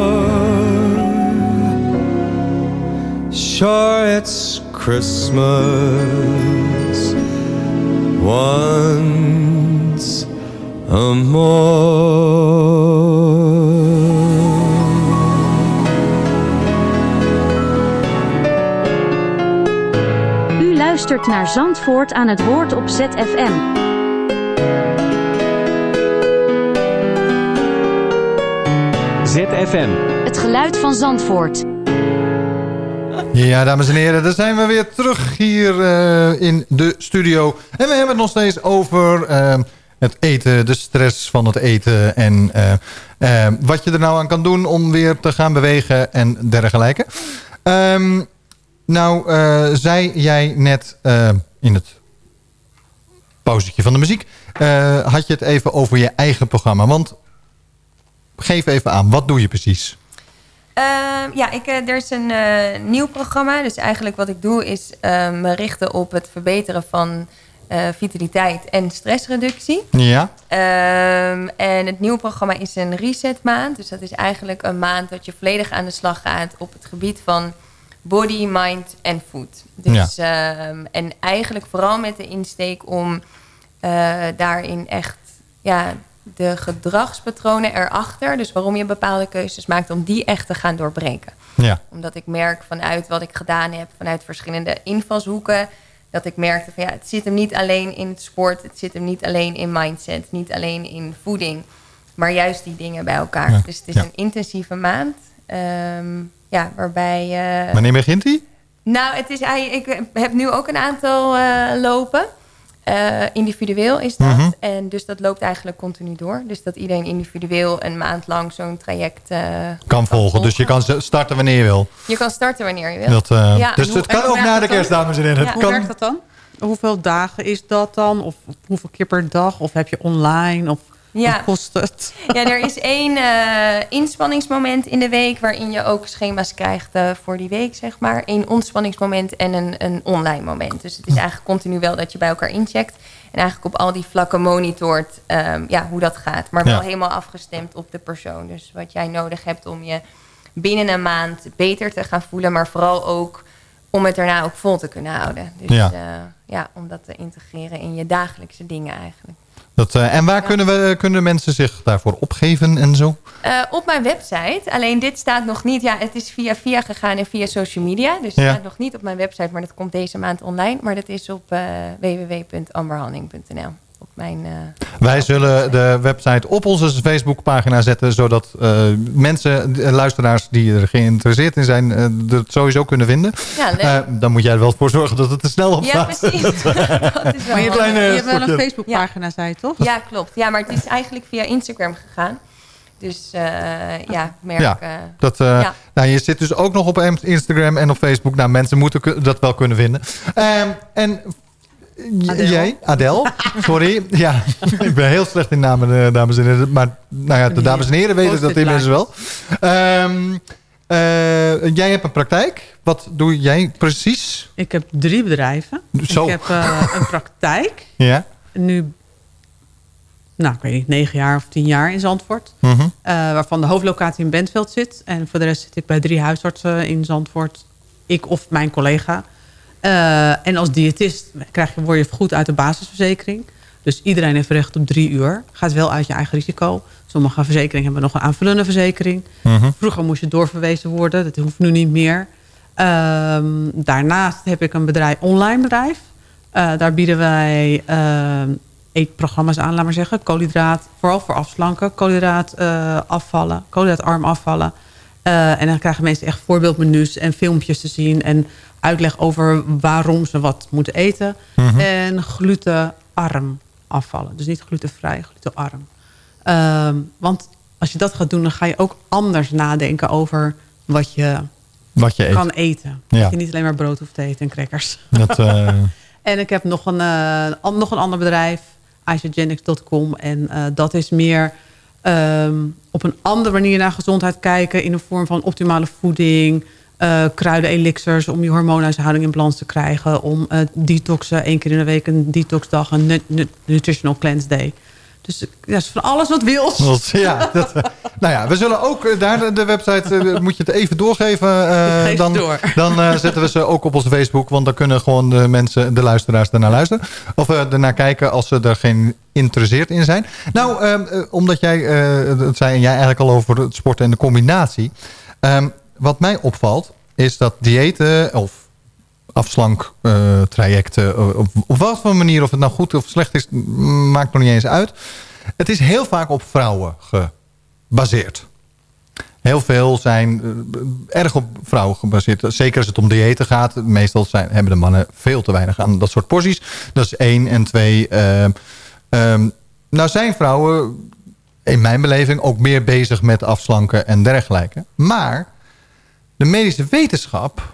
Sure, it's Christmas once a U luistert naar Zandvoort aan het woord op ZFM. ZFM. Het geluid van Zandvoort. Ja, dames en heren, daar zijn we weer terug hier eh, in de studio. En we hebben het nog steeds over eh, het eten, de stress van het eten... en eh, wat je er nou aan kan doen om weer te gaan bewegen en dergelijke. Ehm, nou, zei jij net in het pauzetje van de muziek... had je het even over je eigen programma. Want geef even aan, wat doe je precies? Ehm, ja, ik, eh, er is een eh, nieuw programma. Dus eigenlijk wat ik doe is eh, me richten op het verbeteren van eh, vitaliteit en stressreductie. Ja? Ehm, en het nieuwe programma is een reset maand. Dus dat is eigenlijk een maand dat je volledig aan de slag gaat op het gebied van body, mind en food. Dus, ehm, en eigenlijk vooral met de insteek om daarin echt ja, de gedragspatronen erachter... dus waarom je bepaalde keuzes maakt, om die echt te gaan doorbreken. Ja. Omdat ik merk vanuit wat ik gedaan heb, vanuit verschillende invalshoeken... dat ik merkte van ja, het zit hem niet alleen in het sport... het zit hem niet alleen in mindset, niet alleen in voeding... maar juist die dingen bij elkaar. Ja. Dus het is Ja. een intensieve maand... ehm, ja, waarbij... eh, Wanneer begint die? nou, het is, ik heb nu ook een aantal eh, lopen. Eh, individueel is dat. Mhm. En dus dat loopt eigenlijk continu door. Dus dat iedereen individueel een maand lang zo'n traject eh, Kan volgen. Dus je kan starten wanneer je wil. Je kan starten wanneer je wil. Dat, eh, Ja. dus En het hoe- kan ook hoe na de kerst, dames en heren. Ja. Het Hoe kan, werkt dat dan? Hoeveel dagen is dat dan? Of hoeveel keer per dag? Of heb je online? Of Ja. wat kost het? Ja, er is één eh, inspanningsmoment in de week... waarin je ook schema's krijgt eh, voor die week, zeg maar. Eén ontspanningsmoment en een, een online moment. Dus het is eigenlijk continu wel dat je bij elkaar incheckt... en eigenlijk op al die vlakken monitort ehm, ja, hoe dat gaat. Maar wel Ja. helemaal afgestemd op de persoon. Dus wat jij nodig hebt om je binnen een maand beter te gaan voelen... maar vooral ook om het daarna ook vol te kunnen houden. Dus Ja. ja om dat te integreren in je dagelijkse dingen eigenlijk. Dat, eh, en waar kunnen, we, kunnen mensen zich daarvoor opgeven en zo? Eh, op mijn website. Alleen dit staat nog niet. Ja, het is via via gegaan en via social media. Dus het Ja. staat nog niet op mijn website, maar dat komt deze maand online. Maar dat is op www.amberhanning.nl. Op mijn. eh, Wij zullen de website op onze Facebookpagina zetten... zodat eh, mensen, luisteraars die er geïnteresseerd in zijn... eh, het sowieso kunnen vinden. Ja. Eh, dan moet jij er wel voor zorgen dat het er snel op ja, staat. precies. dat is wel Maar je hebt, Kleine je hebt wel een. Facebookpagina, zei je toch? Ja, klopt. Ja, maar het is eigenlijk via Instagram gegaan. Dus eh, ja, ik merk. Ja, eh, dat, ja. nou, je zit dus ook nog op Instagram en op Facebook. Nou, mensen moeten dat wel kunnen vinden. Ehm, en jij, Adel, sorry. ja, ik ben heel slecht in namen, eh, dames en heren. Maar nou ja, de dames en heren weten dat inmiddels wel. Ehm, eh, jij hebt een praktijk. Wat doe jij precies? Ik heb drie bedrijven. Zo. Ik heb eh, een praktijk. Ja. Nu, nou, ik weet niet, negen jaar of tien jaar in Zandvoort. Mhm. Waarvan de hoofdlocatie in Bentveld zit. En voor de rest zit ik bij drie huisartsen in Zandvoort. Ik of mijn collega. Eh, en als diëtist krijg je, word je vergoed uit de basisverzekering. Dus iedereen heeft recht op drie uur. Gaat wel uit je eigen risico. Sommige verzekeringen hebben nog een aanvullende verzekering. Mhm. Vroeger moest je doorverwezen worden. Dat hoeft nu niet meer. Ehm, daarnaast heb ik een bedrijf, online bedrijf. Eh, daar bieden wij ehm, eetprogramma's aan, laat maar zeggen. Koolhydraat, vooral voor afslanken. Koolhydraat eh, afvallen, koolhydraatarm afvallen. Eh, en dan krijgen mensen echt voorbeeldmenu's en filmpjes te zien. En uitleg over waarom ze wat moeten eten. En glutenarm afvallen. Dus niet glutenvrij, glutenarm. Ehm, want als je dat gaat doen, dan ga je ook anders nadenken over wat je Wat je eet. kan eten. Ja. Dat je niet alleen maar brood hoeft te eten en crackers. Dat, eh, En ik heb nog een, eh, nog een ander bedrijf, isogenics.com. En eh, dat is meer ehm, op een andere manier naar gezondheid kijken... in de vorm van optimale voeding, kruiden-elixirs... om je hormoonhuishouding in balans te krijgen... om eh, detoxen, één keer in de week een detoxdag... een nu- nu- nutritional cleanse day. Dus ja, is van alles wat wil. dat- ja, dat, nou ja, we zullen ook eh, daar de, website, moet je het even doorgeven. geef dan door. dan zetten we ze ook op onze Facebook. Want dan kunnen gewoon de mensen, de luisteraars ernaar luisteren. Of eh, ernaar kijken als ze er geen interesseerd in zijn. Nou, ehm, eh, omdat jij, het zei en jij eigenlijk al over het sporten en de combinatie. Ehm, wat mij opvalt, is dat diëten of afslanktrajecten... eh, op, wat voor manier, of het nou goed of slecht is... maakt nog niet eens uit. Het is heel vaak op vrouwen gebaseerd. Heel veel zijn eh, erg op vrouwen gebaseerd. Zeker als het om diëten gaat. Meestal zijn, hebben de mannen veel te weinig aan dat soort porties. Dat is één. En twee, ehm, ehm, nou zijn vrouwen in mijn beleving ook meer bezig met afslanken en dergelijke. Maar de medische wetenschap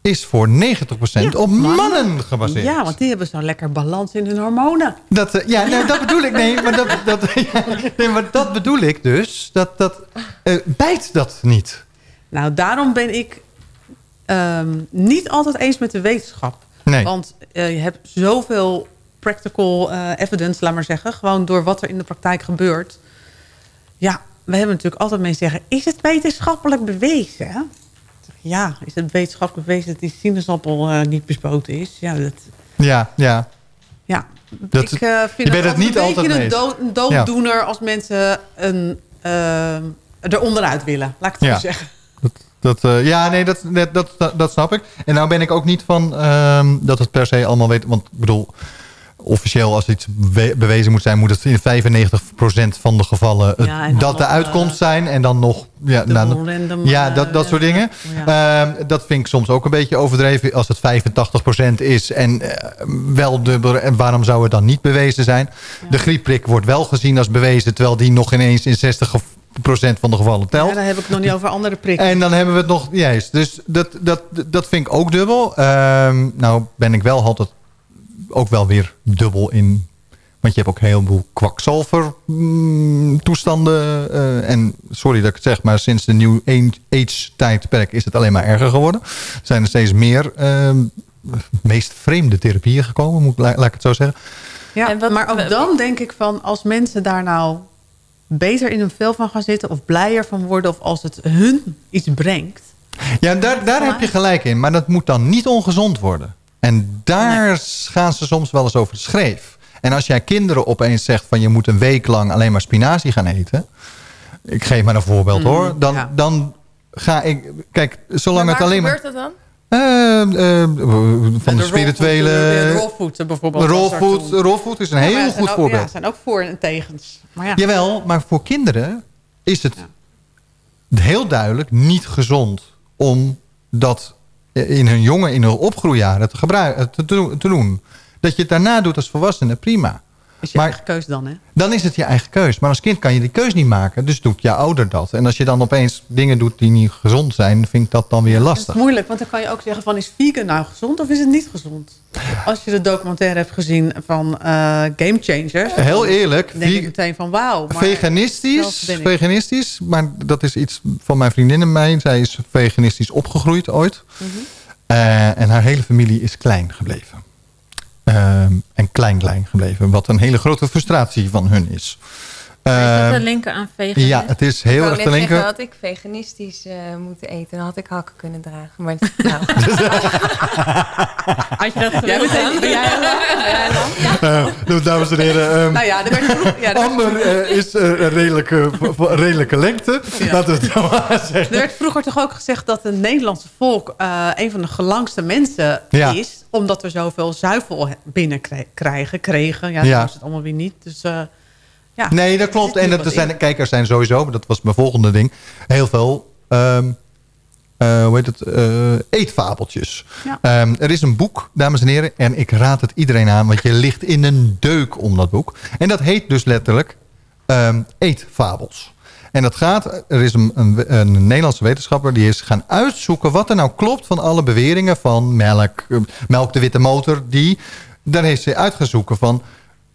is voor 90% op mannen gebaseerd. Ja, want die hebben zo'n lekker balans in hun hormonen. Dat, eh, ja, nee, dat bedoel ik. Nee, maar dat, dat, ja, nee, maar dat bedoel ik dus. Dat, dat, eh, bijt dat niet? Nou, daarom ben ik ehm, niet altijd eens met de wetenschap. Nee. Want eh, je hebt zoveel practical evidence, laat maar zeggen. Gewoon door wat er in de praktijk gebeurt. Ja, we hebben natuurlijk altijd mensen zeggen... is het wetenschappelijk bewezen? Ja, is het wetenschappelijk bewezen dat die sinaasappel eh, niet bespoten is? Ja, dat, Ja, ja. ja. Dat- ik eh, je vind bent het het niet een altijd beetje een, dooddoener als mensen een, uh, er onderuit willen. Laat ik het Ja. zo zeggen. Dat, eh, ja, nee, dat, dat, dat, dat snap ik. En nou ben ik ook niet van ehm, dat het per se allemaal weet. Want ik bedoel, officieel als iets bewe- bewezen moet zijn... moet het in 95% van de gevallen het- Ja, en dan dat de nog, uitkomst eh, zijn. En dan nog... Ja, nou, random, ja eh, dat, dat soort dingen. Ehm, dat vind ik soms ook een beetje overdreven. Als het 85% is en eh, wel dubbel... En waarom zou het dan niet bewezen zijn? De griepprik wordt wel gezien als bewezen... terwijl die nog ineens in 60% van de gevallen telt. Ja, dan heb ik het nog niet over andere prikken. En dan hebben we het nog... Juist, dus dat, dat, dat vind ik ook dubbel. Ehm, nou ben ik wel altijd ook wel weer dubbel in... Want je hebt ook een heleboel kwakzalver mm, toestanden. eh, en sorry dat ik het zeg, maar sinds de New Age tijdperk is het alleen maar erger geworden. Er zijn er steeds meer ehm, meest vreemde therapieën gekomen, moet, ik- laat, laat ik het zo zeggen. Ja, maar ook dan denk ik van als mensen daar nou beter in hun vel van gaan zitten of blijer van worden of als het hun iets brengt. Ja, daar, daar heb je gelijk in. Maar dat moet dan niet ongezond worden. En daar gaan ze soms wel eens over schreef. En als jij kinderen opeens zegt van je moet een week lang alleen maar spinazie gaan eten. Ik geef maar een voorbeeld Mm, hoor. Dan, dan ga ik... Kijk, zolang het alleen maar... gebeurt dat dan? Eh, eh, van de, spirituele... Raw bijvoorbeeld. Raw food is een Ja, heel goed ook- voorbeeld. Ja, zijn ook voor- en tegens. Maar ja. Jawel, maar voor kinderen is het heel duidelijk niet gezond om dat in hun jonge, in hun opgroeijaren te, gebruiken, te, doen- te doen. Dat je het daarna doet als volwassene, prima. Is je Maar- eigen keus dan, hè? Dan is het je eigen keus. Maar als kind kan je die keus niet maken. Dus doet je ouder dat. En als je dan opeens dingen doet die niet gezond zijn... vind ik dat dan weer Dat lastig. is moeilijk, want dan kan je ook zeggen van is vegan nou gezond of is het niet gezond? Als je de documentaire hebt gezien van eh, Game Changers. Heel eerlijk, denk ik meteen van wauw. veganistisch, veganistisch, maar dat is iets van mijn vriendin en mij. Zij is veganistisch opgegroeid ooit. Mhm. Eh, en haar hele familie is klein gebleven. Ehm, en klein klein gebleven. Wat een hele grote frustratie van hun is. Is dat Ehm, te linken aan veganisme? Ja, het is Ik heel erg te had ik veganistisch eh, moeten eten, dan had ik hakken kunnen dragen. Maar nou. Had je dat Jij gewild dan? Eh, nou, dames en heren. ehm, Nou ja, er werd ja, er Amber eh, is een redelijke, een redelijke lengte. Laten we het nou maar zeggen. Er werd vroeger toch ook gezegd dat het Nederlandse volk eh, een van de gelangste mensen Ja. is. Omdat we zoveel zuivel binnenkrijgen, kregen. Ja, Ja. dat is het allemaal weer niet. Dus eh, ja. Nee, dat klopt. En dat zijn, in. kijk, er zijn sowieso, maar dat was mijn volgende ding, heel veel ehm, eh, hoe heet het, eh, eetfabeltjes. Ja. Ehm, er is een boek, dames en heren, en ik raad het iedereen aan, want je ligt in een deuk om dat boek. En dat heet dus letterlijk ehm, Eetfabels. En dat gaat, er is een, een, een Nederlandse wetenschapper die is gaan uitzoeken wat er nou klopt van alle beweringen van melk, eh, melk de witte motor. Die, daar heeft ze uitgezoeken van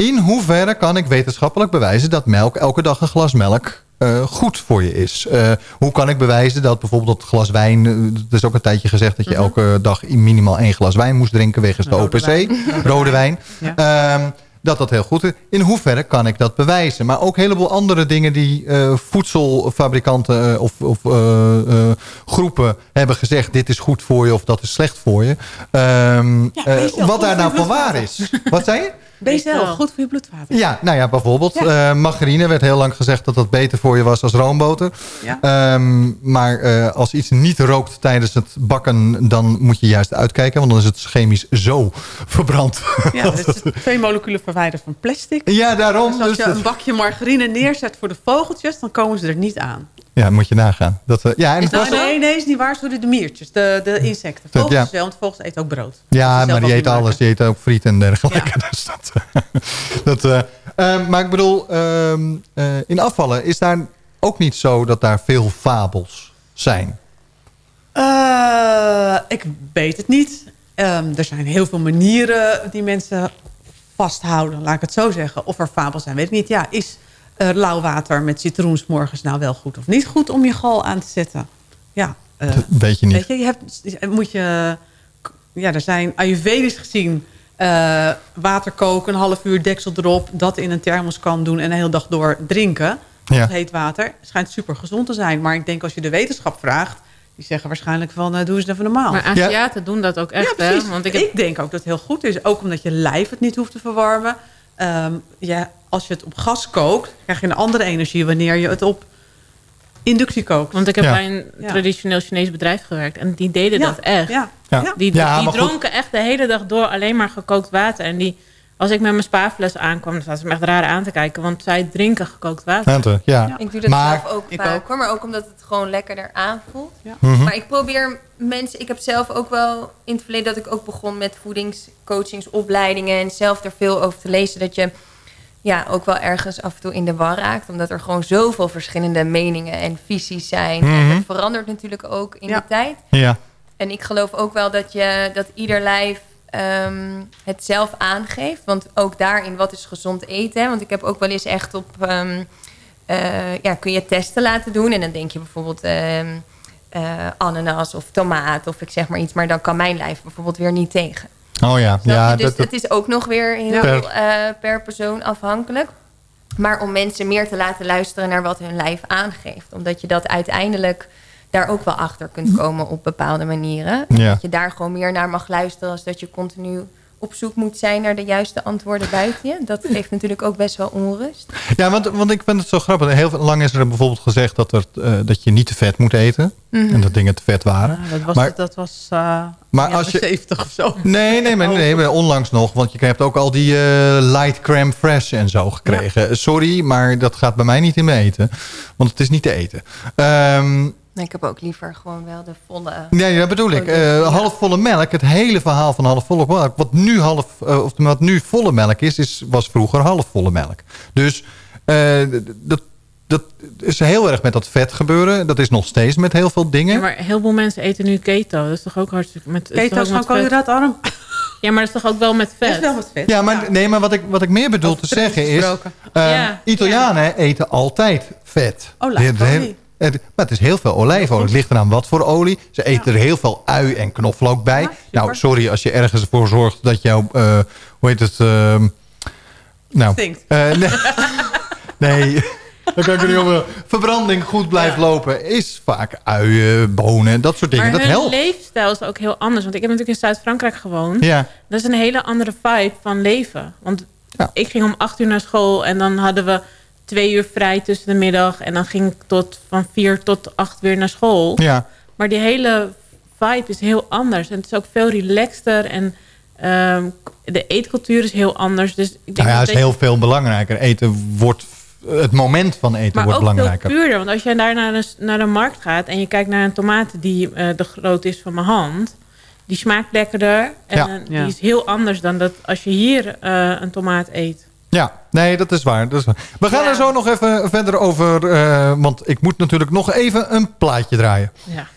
in hoeverre kan ik wetenschappelijk bewijzen dat melk elke dag een glas melk eh, goed voor je is? Eh, hoe kan ik bewijzen dat bijvoorbeeld dat glas wijn... eh, er is ook een tijdje gezegd dat je Mhm. elke dag minimaal één glas wijn moest drinken... wegens de Rode OPC, wijn. rode wijn. Ja. Ehm, dat dat heel goed is. In hoeverre kan ik dat bewijzen? Maar ook een heleboel andere dingen die voedselfabrikanten of, of groepen hebben gezegd... dit is goed voor je of dat is slecht voor je. Ehm, Ja, eh, je wat daar nou van waar is. Wat zei je? BCL, goed voor je bloedvaten. Ja, nou ja, bijvoorbeeld eh, margarine werd heel lang gezegd dat dat beter voor je was als roomboter. Ja. Ehm, maar eh, als iets niet rookt tijdens het bakken, dan moet je juist uitkijken. Want dan is het chemisch zo verbrand. Ja, is twee moleculen verwijderd van plastic. Ja, daarom. Dus als Dus je een bakje margarine neerzet voor de vogeltjes... dan komen ze er niet aan. Ja, moet je nagaan. Dat, eh, ja, en het Nou, nee, nee, is niet waar. Sorry, de miertjes, de, de insecten. Vogels ja. wel, want vogels eten ook brood. ja maar die eten alles. maken. Die eten ook friet en dergelijke. Dus dat, dat, eh, eh, maar ik bedoel, ehm, eh, in afvallen is daar ook niet zo dat daar veel fabels zijn. Eh, ik weet het niet. Ehm, er zijn heel veel manieren die mensen vasthouden, laat ik het zo zeggen. Of er fabels zijn, weet ik niet. Ja, is eh, lauw water met citroensmorgens nou wel goed of niet goed om je gal aan te zetten? Ja, eh, Dat weet je niet. Weet je, je hebt, moet je, ja, er zijn ayurvedisch gezien eh, water koken, een half uur deksel erop, dat in een thermos kan doen en de hele dag door drinken. Ja. Heet water schijnt super gezond te zijn. Maar ik denk als je de wetenschap vraagt, Die zeggen waarschijnlijk van, uh, doe eens even normaal. Maar Aziaten doen dat ook echt, ja, hè? Want ik, ik, denk ook dat het heel goed is. Ook omdat je lijf het niet hoeft te verwarmen. Um, ja, als je het op gas kookt, krijg je een andere energie... wanneer je het op inductie kookt. Want ik heb bij een traditioneel Chinees bedrijf gewerkt. En die deden dat echt. Ja. Die, die dronken echt de hele dag door alleen maar gekookt water. En die als ik met mijn spaarfles aankwam, dan zaten ze me echt raar aan te kijken. Want zij drinken gekookt water. ja. Ik doe dat zelf ook vaak hoor. Maar ook omdat het gewoon lekkerder aanvoelt. Ja. Mhm. Maar ik probeer mensen... Ik heb zelf ook wel in het verleden dat ik ook begon met voedingscoachingsopleidingen. En zelf er veel over te lezen. Dat je ja, ook wel ergens af en toe in de war raakt. Omdat er gewoon zoveel verschillende meningen en visies zijn. En Mhm. dat verandert natuurlijk ook in de tijd. Ja. En ik geloof ook wel dat, je, dat ieder lijf um, het zelf aangeeft. Want ook daarin, wat is gezond eten? Hè? Want ik heb ook wel eens echt op... Um, uh, ja, kun je testen laten doen. En dan denk je bijvoorbeeld... Um, uh, ananas of tomaat of ik zeg maar iets. Maar dan kan mijn lijf bijvoorbeeld weer niet tegen. Oh ja. ja dus dat, het is ook nog weer heel per, uh, per persoon afhankelijk. Maar om mensen meer te laten luisteren naar wat hun lijf aangeeft. Omdat je dat uiteindelijk daar ook wel achter kunt komen op bepaalde manieren. Ja. Dat je daar gewoon meer naar mag luisteren... als dat je continu op zoek moet zijn naar de juiste antwoorden buiten je. Dat geeft natuurlijk ook best wel onrust. Ja, want, want ik vind het zo grappig. Heel lang is er bijvoorbeeld gezegd dat, er, uh, dat je niet te vet moet eten. Mhm. Mm -hmm. En dat dingen te vet waren. Ja, dat was, maar, dat was uh, maar als je, 70 of zo. Nee, nee, maar, nee, maar onlangs nog. Want je hebt ook al die uh, light crème fresh en zo gekregen. Ja. Sorry, maar dat gaat bij mij niet in mijn eten. Want het is niet te eten. Um, ik heb ook liever gewoon wel de volle... Nee, dat bedoel ik. Uh, halfvolle melk, het hele verhaal van halfvolle melk. Wat nu, half, uh, of wat nu volle melk is, is, was vroeger halfvolle melk. Dus uh, dat, dat is heel erg met dat vet gebeuren. Dat is nog steeds met heel veel dingen. Ja, maar heel veel mensen eten nu keto. Dat is toch ook hartstikke... Met, keto is gewoon koolhydraatarm. Ja, maar dat is toch ook wel met vet? Dat is wel met vet. Ja, maar, ja. Nee, maar wat ik, wat ik meer bedoel te zeggen is... Uh, ja. Italianen ja. eten altijd vet. Oh, laat maar het is heel veel olijfolie. Het ligt eraan wat voor olie. Ze eten er heel veel ui en knoflook bij. Ja, nou, sorry als je ergens ervoor zorgt dat jouw... Uh, hoe heet het? Uh, nou, Stinkt. Uh, nee, nee kan ik er niet over. Verbranding goed blijft ja. lopen is vaak uien, bonen, dat soort dingen. Maar dat hun helpt. leefstijl is ook heel anders. Want ik heb natuurlijk in Zuid-Frankrijk gewoond. Ja. Dat is een hele andere vibe van leven. Want ja. ik ging om acht uur naar school en dan hadden we twee uur vrij tussen de middag. En dan ging ik tot, van vier tot acht weer naar school. Ja. Maar die hele vibe is heel anders. En het is ook veel relaxter. En um, de eetcultuur is heel anders. Dus ik denk nou ja, dat het is heel veel belangrijker. Eten wordt... Het moment van eten maar wordt ook belangrijker. veel puurder. Want als je daar naar de, naar de markt gaat... en je kijkt naar een tomaat die uh, de grootte is van mijn hand... die smaakt lekkerder. En Ja. die Ja. is heel anders dan dat als je hier uh, een tomaat eet. Ja, nee, dat is waar. Dat is waar. We gaan Ja. er zo nog even verder over. eh, want ik moet natuurlijk nog even een plaatje draaien. Ja.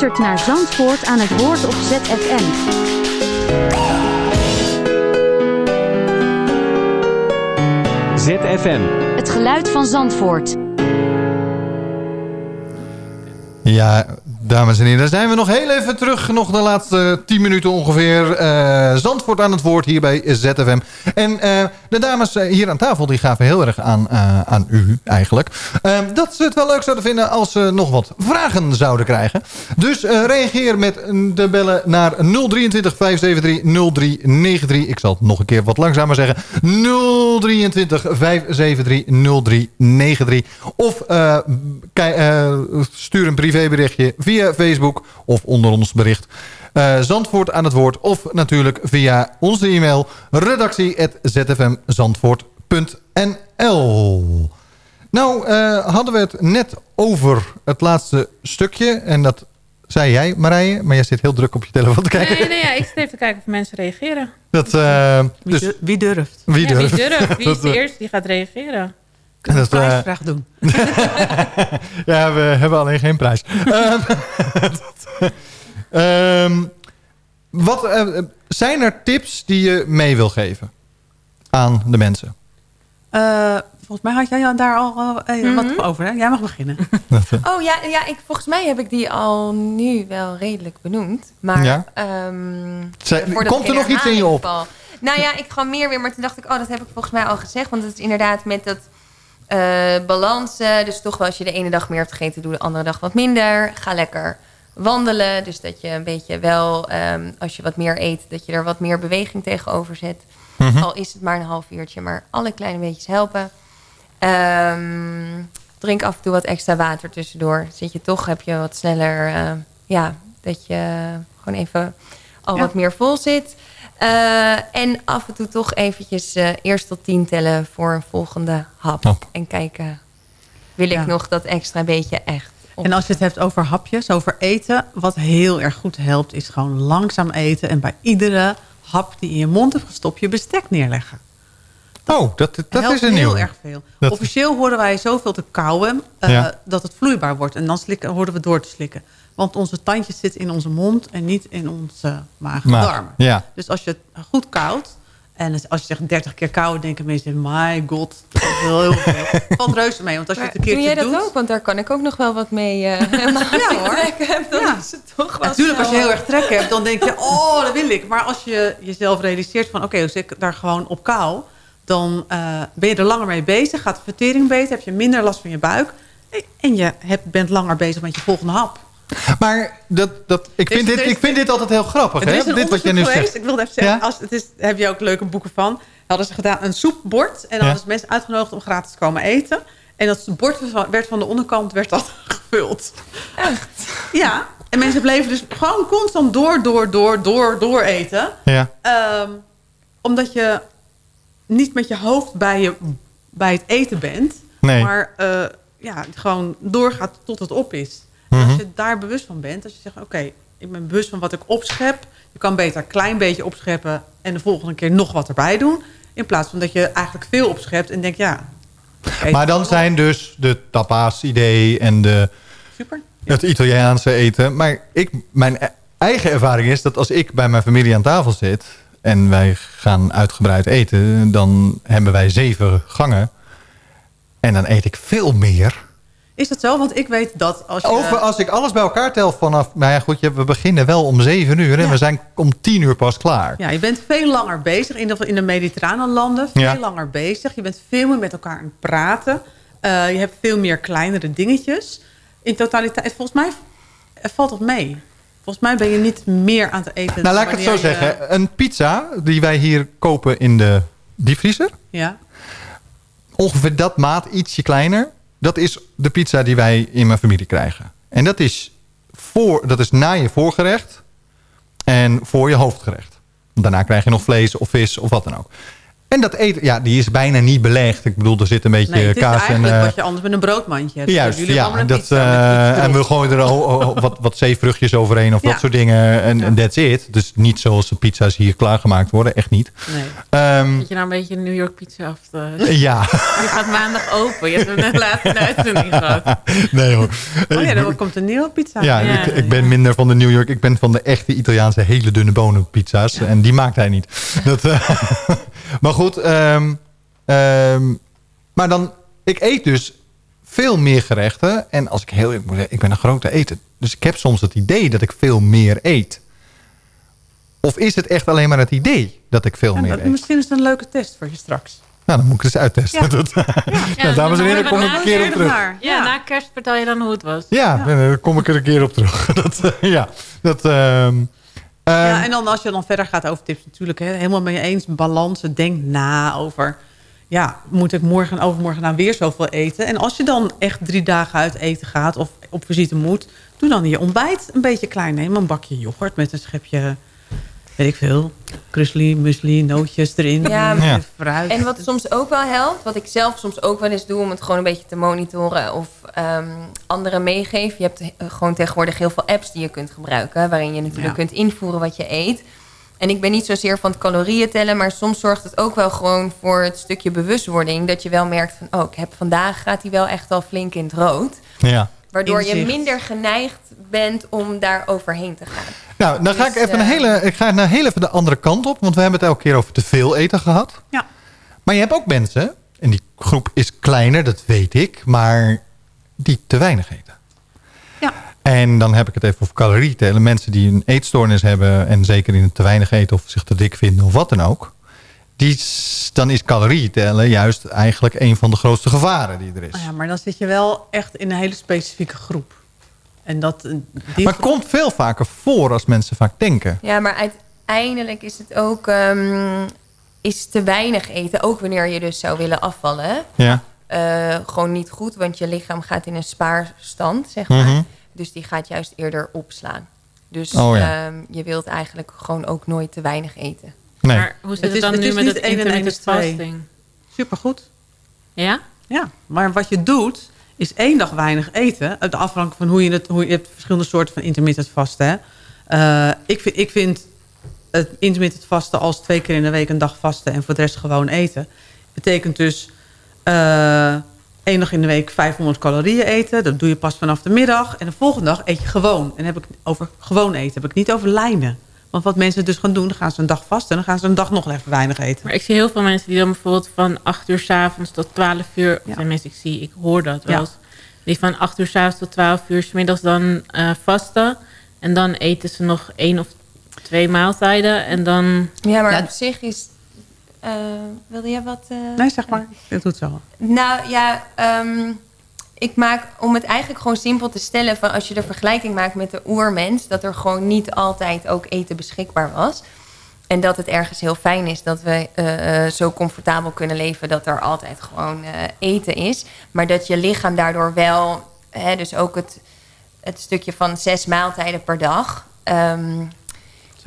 Luistert naar Zandvoort aan het woord op ZFM. ZFM. Het geluid van Zandvoort. Ja, dames en heren, daar zijn we nog heel even terug. Nog de laatste 10 minuten ongeveer. Eh, Zandvoort aan het woord hier bij ZFM. En eh, de dames eh, hier aan tafel die gaven heel erg aan, aan u eigenlijk. Eh, dat ze het wel leuk zouden vinden als ze nog wat vragen zouden krijgen. Dus reageer met de bellen naar 023 573 0393. Ik zal het nog een keer wat langzamer zeggen. 023 573 0393. Of stuur een privéberichtje via Facebook of onder ons bericht. eh, Zandvoort aan het woord. Of natuurlijk via onze e-mail redactie.zfmzandvoort.nl Nou, eh, hadden we het net over het laatste stukje. En dat zei jij, Marije. Maar jij zit heel druk op je telefoon te kijken. Nee, nee, ja, ik zit even te kijken of mensen reageren. Dat, eh, Wie, dus, du- wie durft? wie ja, durft? Wie durft? Wie is de eerste die gaat reageren? Kunnen we Dat, eh, prijsvraag doen? ja, we hebben alleen geen prijs. Ehm, dat- ehm, wat, eh, zijn er tips die je mee wil geven aan de mensen? Eh, volgens mij had jij daar al eh, Mhm. wat over. Hè? Jij mag beginnen. Oh ja, ja ik, volgens mij heb ik die al nu wel redelijk benoemd. Maar Ja? ehm, Zij- komt er nog iets in je op? Nou ja, ik ga meer weer. Maar toen dacht ik, oh, dat heb ik volgens mij al gezegd. Want het is inderdaad met dat eh balans. eh, dus toch wel als je de ene dag meer hebt gegeten, doe de andere dag wat minder. Ga lekker wandelen. Dus dat je een beetje wel, ehm, als je wat meer eet, dat je er wat meer beweging tegenover zet. Mhm. Al is het maar een half uurtje, maar alle kleine beetjes helpen. Ehm, drink af en toe wat extra water tussendoor. Zit je toch, heb je wat sneller, eh, ja, dat je gewoon even al Ja. wat meer vol zit. Eh, en af en toe toch eventjes eh, eerst tot tien tellen voor een volgende hap. Hap. En kijken, wil ik Ja. nog dat extra beetje echt op- En als je het hebt over hapjes, over eten. Wat heel erg goed helpt, is gewoon langzaam eten. En bij iedere hap die in je mond hebt gestopt, je bestek neerleggen. Oh, dat, dat helpt is een heel erg veel. Dat- Officieel horen wij zoveel te kauwen eh, Ja. dat het vloeibaar wordt. En dan slikken, horen we door te slikken. Want onze tandjes zitten in onze mond en niet in onze maag en darmen. ja. Dus als je het goed koudt... en als je zegt 30 keer kauwen, denken mensen... my god, dat is wel heel veel. Valt reuze mee, want als je het een doe keertje jij dat doet... ook? Want daar kan ik ook nog wel wat mee. eh als Ja, ik hoor. heb, dan Ja. is het toch wel Natuurlijk, als je heel erg trek hebt, dan denk je, oh, dat wil ik. Maar als je jezelf realiseert van, oké, als ik daar gewoon op kou... dan eh, ben je er langer mee bezig, gaat de vertering beter... heb je minder last van je buik... en je hebt, bent langer bezig met je volgende hap. Maar dat, dat, ik, vind dit, ik vind dit altijd heel grappig. Er Hè? is een Dit wat je nu geweest, zegt. ik wilde even zeggen, Ja? als, het is, daar heb je ook leuke boeken van. Hadden ze gedaan een soepbord en dan Ja. hadden ze mensen uitgenodigd om gratis te komen eten. En dat bord werd van de onderkant werd dat gevuld. Echt? Ja. En mensen bleven dus gewoon constant door, door, door, door, door eten. Ja. Ehm, omdat je niet met je hoofd bij, je, bij het eten bent. Nee. Maar eh, ja, gewoon doorgaat tot het op is. Mhm. als je daar bewust van bent. Als je zegt, oké, ik ben bewust van wat ik opschep. Je kan beter een klein beetje opscheppen. En de volgende keer nog wat erbij doen. In plaats van dat je eigenlijk veel opschept. En denkt, ja... Maar dan zijn dus de tapa's idee en de, Super. het Italiaanse eten. Maar ik, mijn e- eigen ervaring is dat als ik bij mijn familie aan tafel zit... en wij gaan uitgebreid eten, dan hebben wij zeven gangen. En dan eet ik veel meer. Is dat zo? Want ik weet dat als je... Over, als ik alles bij elkaar tel vanaf... Nou ja, goed, je- we beginnen wel om zeven uur... en Ja. we zijn om tien uur pas klaar. Ja, je bent veel langer bezig. In geval in de mediterrane landen. Veel Ja. langer bezig. Je bent veel meer met elkaar aan het praten. Eh, je hebt veel meer kleinere dingetjes. In totaliteit, volgens mij eh, valt het mee. Volgens mij ben je niet meer aan het eten. Nou, laat ik het zo je- zeggen. Een pizza die wij hier kopen in de diepvriezer... Ja. ongeveer dat maat, ietsje kleiner. Dat is de pizza die wij in mijn familie krijgen. En dat is, voor, dat is na je voorgerecht en voor je hoofdgerecht. Daarna krijg je nog vlees of vis of wat dan ook. En dat eten, ja, die is bijna niet belegd. Ik bedoel, er zit een beetje Nee, kaas en... eigenlijk eh, wat je anders met een broodmandje hebt. Juist, ja. allemaal een Dat, eh, en we erop. gooien er oh, oh, oh, wat, wat zeevruchtjes overheen of Ja. dat soort dingen. En that's it. Dus niet zoals de pizza's hier klaargemaakt worden. Echt niet. Nee. Ehm, Zit je nou een beetje een New York pizza af te... ja. Die gaat maandag open. Je hebt hem net laatst uitzending gehad. nee hoor. Oh ja, dan komt een nieuwe pizza. Ja, Ja, ik, ik ben minder van de New York. Ik ben van de echte Italiaanse hele dunne bonen pizza's. En die maakt hij niet. Dat, eh, maar goed. ehm, ehm, maar dan, ik eet dus veel meer gerechten. En als ik heel eerlijk moet zeggen, ik ben een grote eter. Dus ik heb soms het idee dat ik veel meer eet. Of is het echt alleen maar het idee dat ik veel Ja, meer dat- eet? misschien is het een leuke test voor je straks. Nou, dan moet ik het eens uittesten. Ja. Dat, nou, dames en heren, kom ik een keer op terug. Ja, Ja. na kerst vertel je dan hoe het was. Ja, daar kom ik er een keer op terug. Dat, eh, ja, dat... ehm, Ja, ehm, en dan als je dan verder gaat over tips natuurlijk. Hè, helemaal mee eens. Balansen. Denk na over... Ja, moet ik morgen en overmorgen nou weer zoveel eten? En als je dan echt drie dagen uit eten gaat... of op visite moet... doe dan je ontbijt een beetje klein. Neem een bakje yoghurt met een schepje... weet ik veel. Krusli, muesli, nootjes erin. Ja, even Ja. fruit. En wat soms ook wel helpt, wat ik zelf soms ook wel eens doe om het gewoon een beetje te monitoren of ehm, anderen meegeven. Je hebt eh, gewoon tegenwoordig heel veel apps die je kunt gebruiken, waarin je natuurlijk Ja. kunt invoeren wat je eet. En ik ben niet zozeer van het calorieën tellen, maar soms zorgt het ook wel gewoon voor het stukje bewustwording. Dat je wel merkt van, oh, ik heb vandaag gaat hij wel echt al flink in het rood. ja. Waardoor je minder geneigd bent om daar overheen te gaan. Nou, dan ga Dus, ik even een eh, hele, ik ga nou heel even de andere kant op. Want we hebben het elke keer over te veel eten gehad. Ja. Maar je hebt ook mensen, en die groep is kleiner, dat weet ik. Maar die te weinig eten. Ja. En dan heb ik het even over calorieën tellen. Mensen die een eetstoornis hebben en zeker in het te weinig eten of zich te dik vinden of wat dan ook. Die, dan is calorieën tellen juist eigenlijk een van de grootste gevaren die er is. Nou ja, maar dan zit je wel echt in een hele specifieke groep. En dat, eh, die Maar het komt veel vaker voor als mensen vaak denken. Ja, maar uiteindelijk is het ook ehm, is te weinig eten. Ook wanneer je dus zou willen afvallen. Ja. eh, gewoon niet goed, want je lichaam gaat in een spaarstand, zeg maar. Mhm. Dus die gaat juist eerder opslaan. Dus Oh ja. ehm, je wilt eigenlijk gewoon ook nooit te weinig eten. Nee. Maar hoe zit Het het, is- dan het nu is met niet het één en één intermittent is twee. fasting? supergoed. Ja? Ja, maar wat je doet, is één dag weinig eten. Het Afhankelijk van hoe je het... Hoe je hebt verschillende soorten van intermittent vasten. Hè. Eh, ik, vind, ik vind het intermittent vasten als twee keer in de week een dag vasten... en voor de rest gewoon eten. Betekent dus eh, één dag in de week 500 calorieën eten. Dat doe je pas vanaf de middag. En de volgende dag eet je gewoon. En heb ik over gewoon eten. heb ik niet over lijnen. Want wat mensen dus gaan doen, dan gaan ze een dag vasten... en dan gaan ze een dag nog even weinig eten. Maar ik zie heel veel mensen die dan bijvoorbeeld van 8 uur s avonds tot 12 uur... Ja. zijn mensen, ik zie, ik hoor dat wel Ja. die van 8 uur s avonds tot 12 uur s middags dan eh, vasten. En dan eten ze nog één of twee maaltijden. En dan... Ja, maar Ja. op zich is... eh, wilde jij wat... eh, Nee, zeg maar. Het doet zo. Nou ja, ehm, ik maak om het eigenlijk gewoon simpel te stellen... van als je de vergelijking maakt met de oermens... dat er gewoon niet altijd ook eten beschikbaar was. en dat het ergens heel fijn is dat we eh, eh, zo comfortabel kunnen leven dat er altijd gewoon eh, eten is. Maar dat je lichaam daardoor wel, hè, dus ook het, het stukje van zes maaltijden per dag. ehm,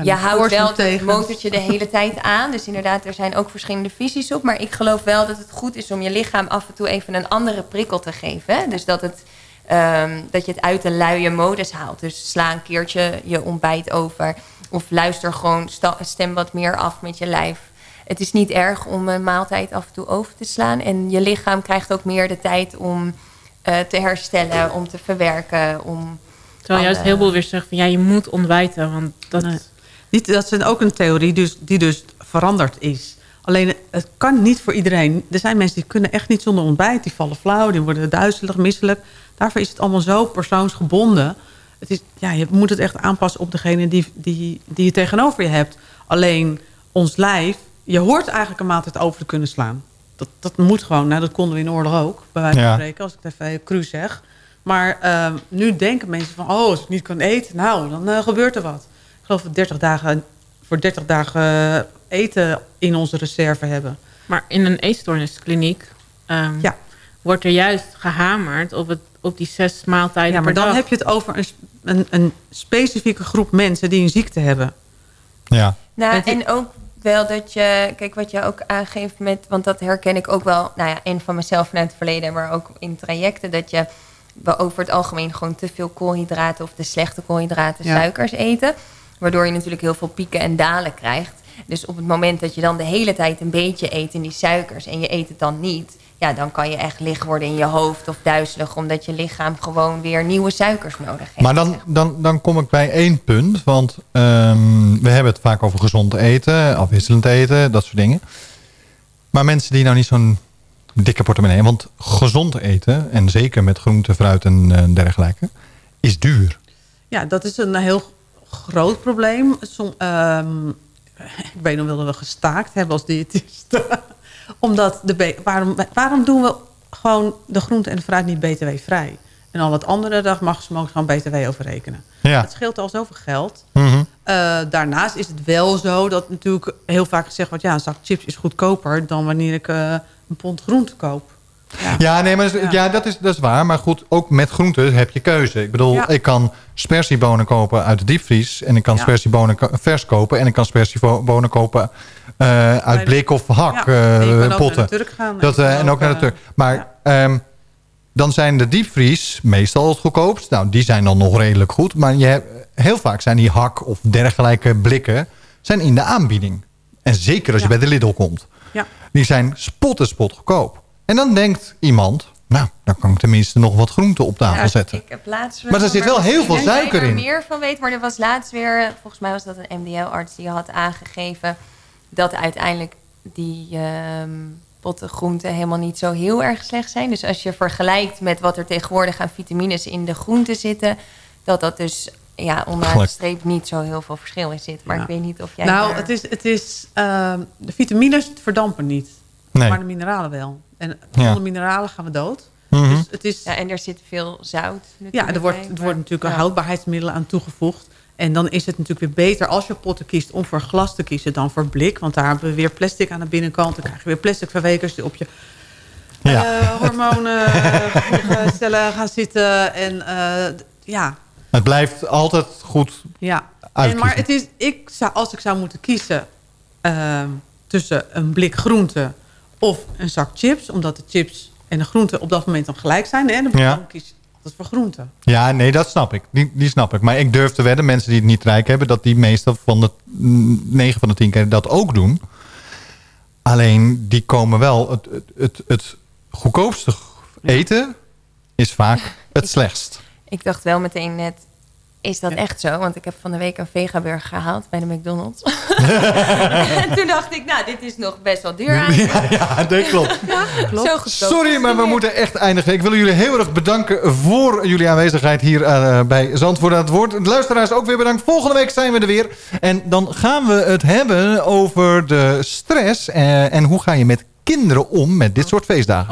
Zijn je houdt wel het motortje de hele tijd aan. Dus inderdaad, er zijn ook verschillende visies op. Maar ik geloof wel dat het goed is om je lichaam af en toe even een andere prikkel te geven. hè. Dus dat, het, ehm, dat je het uit de luie modus haalt. Dus sla een keertje je ontbijt over. Of luister gewoon, stem wat meer af met je lijf. Het is niet erg om een maaltijd af en toe over te slaan. En je lichaam krijgt ook meer de tijd om eh, te herstellen, om te verwerken. Om Terwijl juist heel veel weer zeggen van ja, je moet ontbijten. Want dat, Niet, dat is ook een theorie dus, die dus veranderd is. Alleen het kan niet voor iedereen. Er zijn mensen die kunnen echt niet zonder ontbijt. Die vallen flauw, die worden duizelig, misselijk. Daarvoor is het allemaal zo persoonsgebonden. Het is, ja, je moet het echt aanpassen op degene die, die, die je tegenover je hebt. Alleen ons lijf, je hoort eigenlijk een maaltijd over te kunnen slaan. Dat, dat moet gewoon. Nou, dat konden we in oorlog ook, bij wijze van Ja. spreken. Als ik het even cru zeg. Maar ehm, nu denken mensen van... oh, als ik niet kan eten, nou, dan eh, gebeurt er wat. Ik geloof we 30 dagen, voor 30 dagen eten in onze reserve hebben. Maar in een eetstoorniskliniek ehm, Ja. wordt er juist gehamerd op, het, op die zes maaltijden Ja, maar per dan dag. heb je het over een, een, een specifieke groep mensen die een ziekte hebben. Ja. Nou, en ook wel dat je, kijk wat je ook aangeeft met, want dat herken ik ook wel, nou ja, en van mezelf vanuit het verleden, maar ook in trajecten, dat je we over het algemeen gewoon te veel koolhydraten of de slechte koolhydraten, Ja. suikers eten. Waardoor je natuurlijk heel veel pieken en dalen krijgt. Dus op het moment dat je dan de hele tijd een beetje eet in die suikers en je eet het dan niet, ja, dan kan je echt licht worden in je hoofd of duizelig, omdat je lichaam gewoon weer nieuwe suikers nodig heeft. Maar dan, dan, dan kom ik bij één punt. Want ehm, we hebben het vaak over gezond eten, afwisselend eten, dat soort dingen. Maar mensen die nou niet zo'n dikke portemonnee hebben. Want gezond eten, en zeker met groente, fruit en dergelijke, is duur. Ja, dat is een heel groot probleem. Som, ehm, ik weet nog wel dat we gestaakt hebben als diëtisten. Omdat de waarom, waarom doen we gewoon de groente en de fruit niet btw-vrij? En al het andere, daar mag ze gewoon btw over rekenen. Ja. Het scheelt al zoveel geld. Mhm. Eh, daarnaast is het wel zo dat natuurlijk heel vaak gezegd wordt... ja, een zak chips is goedkoper dan wanneer ik eh, een pond groente koop. Ja, nee, maar dat is- ja. dat, is, dat is waar. Maar goed, ook met groenten heb je keuze. Ik bedoel, Ja. ik kan spersiebonen kopen uit de diepvries. En ik kan spersiebonen vers kopen. En ik kan spersiebonen kopen eh, uit blik of hak en eh, kan ook naar de potten. Turk gaan. Dat, Je kan eh, en ook naar de Turk. Maar ehm, dan zijn de diepvries meestal het goedkoopst. Nou, die zijn dan nog redelijk goed. Maar je hebt, heel vaak zijn die hak of dergelijke blikken zijn in de aanbieding. En zeker als je bij de Lidl komt. Ja. Die zijn spot en spot goedkoop. En dan denkt iemand, nou, dan kan ik tenminste nog wat groente op tafel Ja, zetten. Ik heb laatst Maar er zit wel heel veel misschien dat jij suiker er in. meer van weet, maar er was laatst weer, volgens mij was dat een MDL-arts die had aangegeven dat uiteindelijk die ehm, potten groenten helemaal niet zo heel erg slecht zijn. Dus als je vergelijkt met wat er tegenwoordig aan vitamines in de groenten zitten, dat dat dus ja, onderaan de streep niet zo heel veel verschil in zit. Maar Ja. ik weet niet of jij Nou, daar- het is, het is, ehm, de vitamines verdampen niet. Nee. Maar de mineralen wel. En Ja. zonder mineralen gaan we dood. Mhm. Dus het is, Ja, en er zit veel zout. ja, er wordt, er maar- wordt natuurlijk ja. houdbaarheidsmiddelen aan toegevoegd. En dan is het natuurlijk weer beter als je potten kiest om voor glas te kiezen dan voor blik. Want daar hebben we weer plastic aan de binnenkant. Dan krijg je weer plastic verwekers die op je Ja. eh, hormonen eh, cellen gaan zitten. En eh, ja, Het blijft altijd goed Ja, en, maar het is, ik zou, als ik zou moeten kiezen ehm, tussen een blik groente of een zak chips, omdat de chips en de groente op dat moment dan gelijk zijn, hè, dan Ja. kies ik altijd voor groente. Ja, nee, dat snap ik. Die, die snap ik. Maar ik durf te wedden, mensen die het niet rijk hebben... dat die meestal van de 9 van de 10 keer dat ook doen. Alleen, die komen wel... Het, het, het, het goedkoopste eten is vaak het slechtst. Ik dacht wel meteen net, is dat echt zo? Want ik heb van de week een vegaburger gehaald bij de McDonald's. en toen dacht ik, nou, dit is nog best wel duur eigenlijk. Ja, dat klopt. Zo goedkoop. Sorry, maar we moeten echt eindigen. Ik wil jullie heel erg bedanken voor jullie aanwezigheid hier eh, bij Zandvoort aan het Woord. De luisteraars ook weer bedankt. Volgende week zijn we er weer. En dan gaan we het hebben over de stress. eh, en hoe ga je met kinderen om met dit soort feestdagen.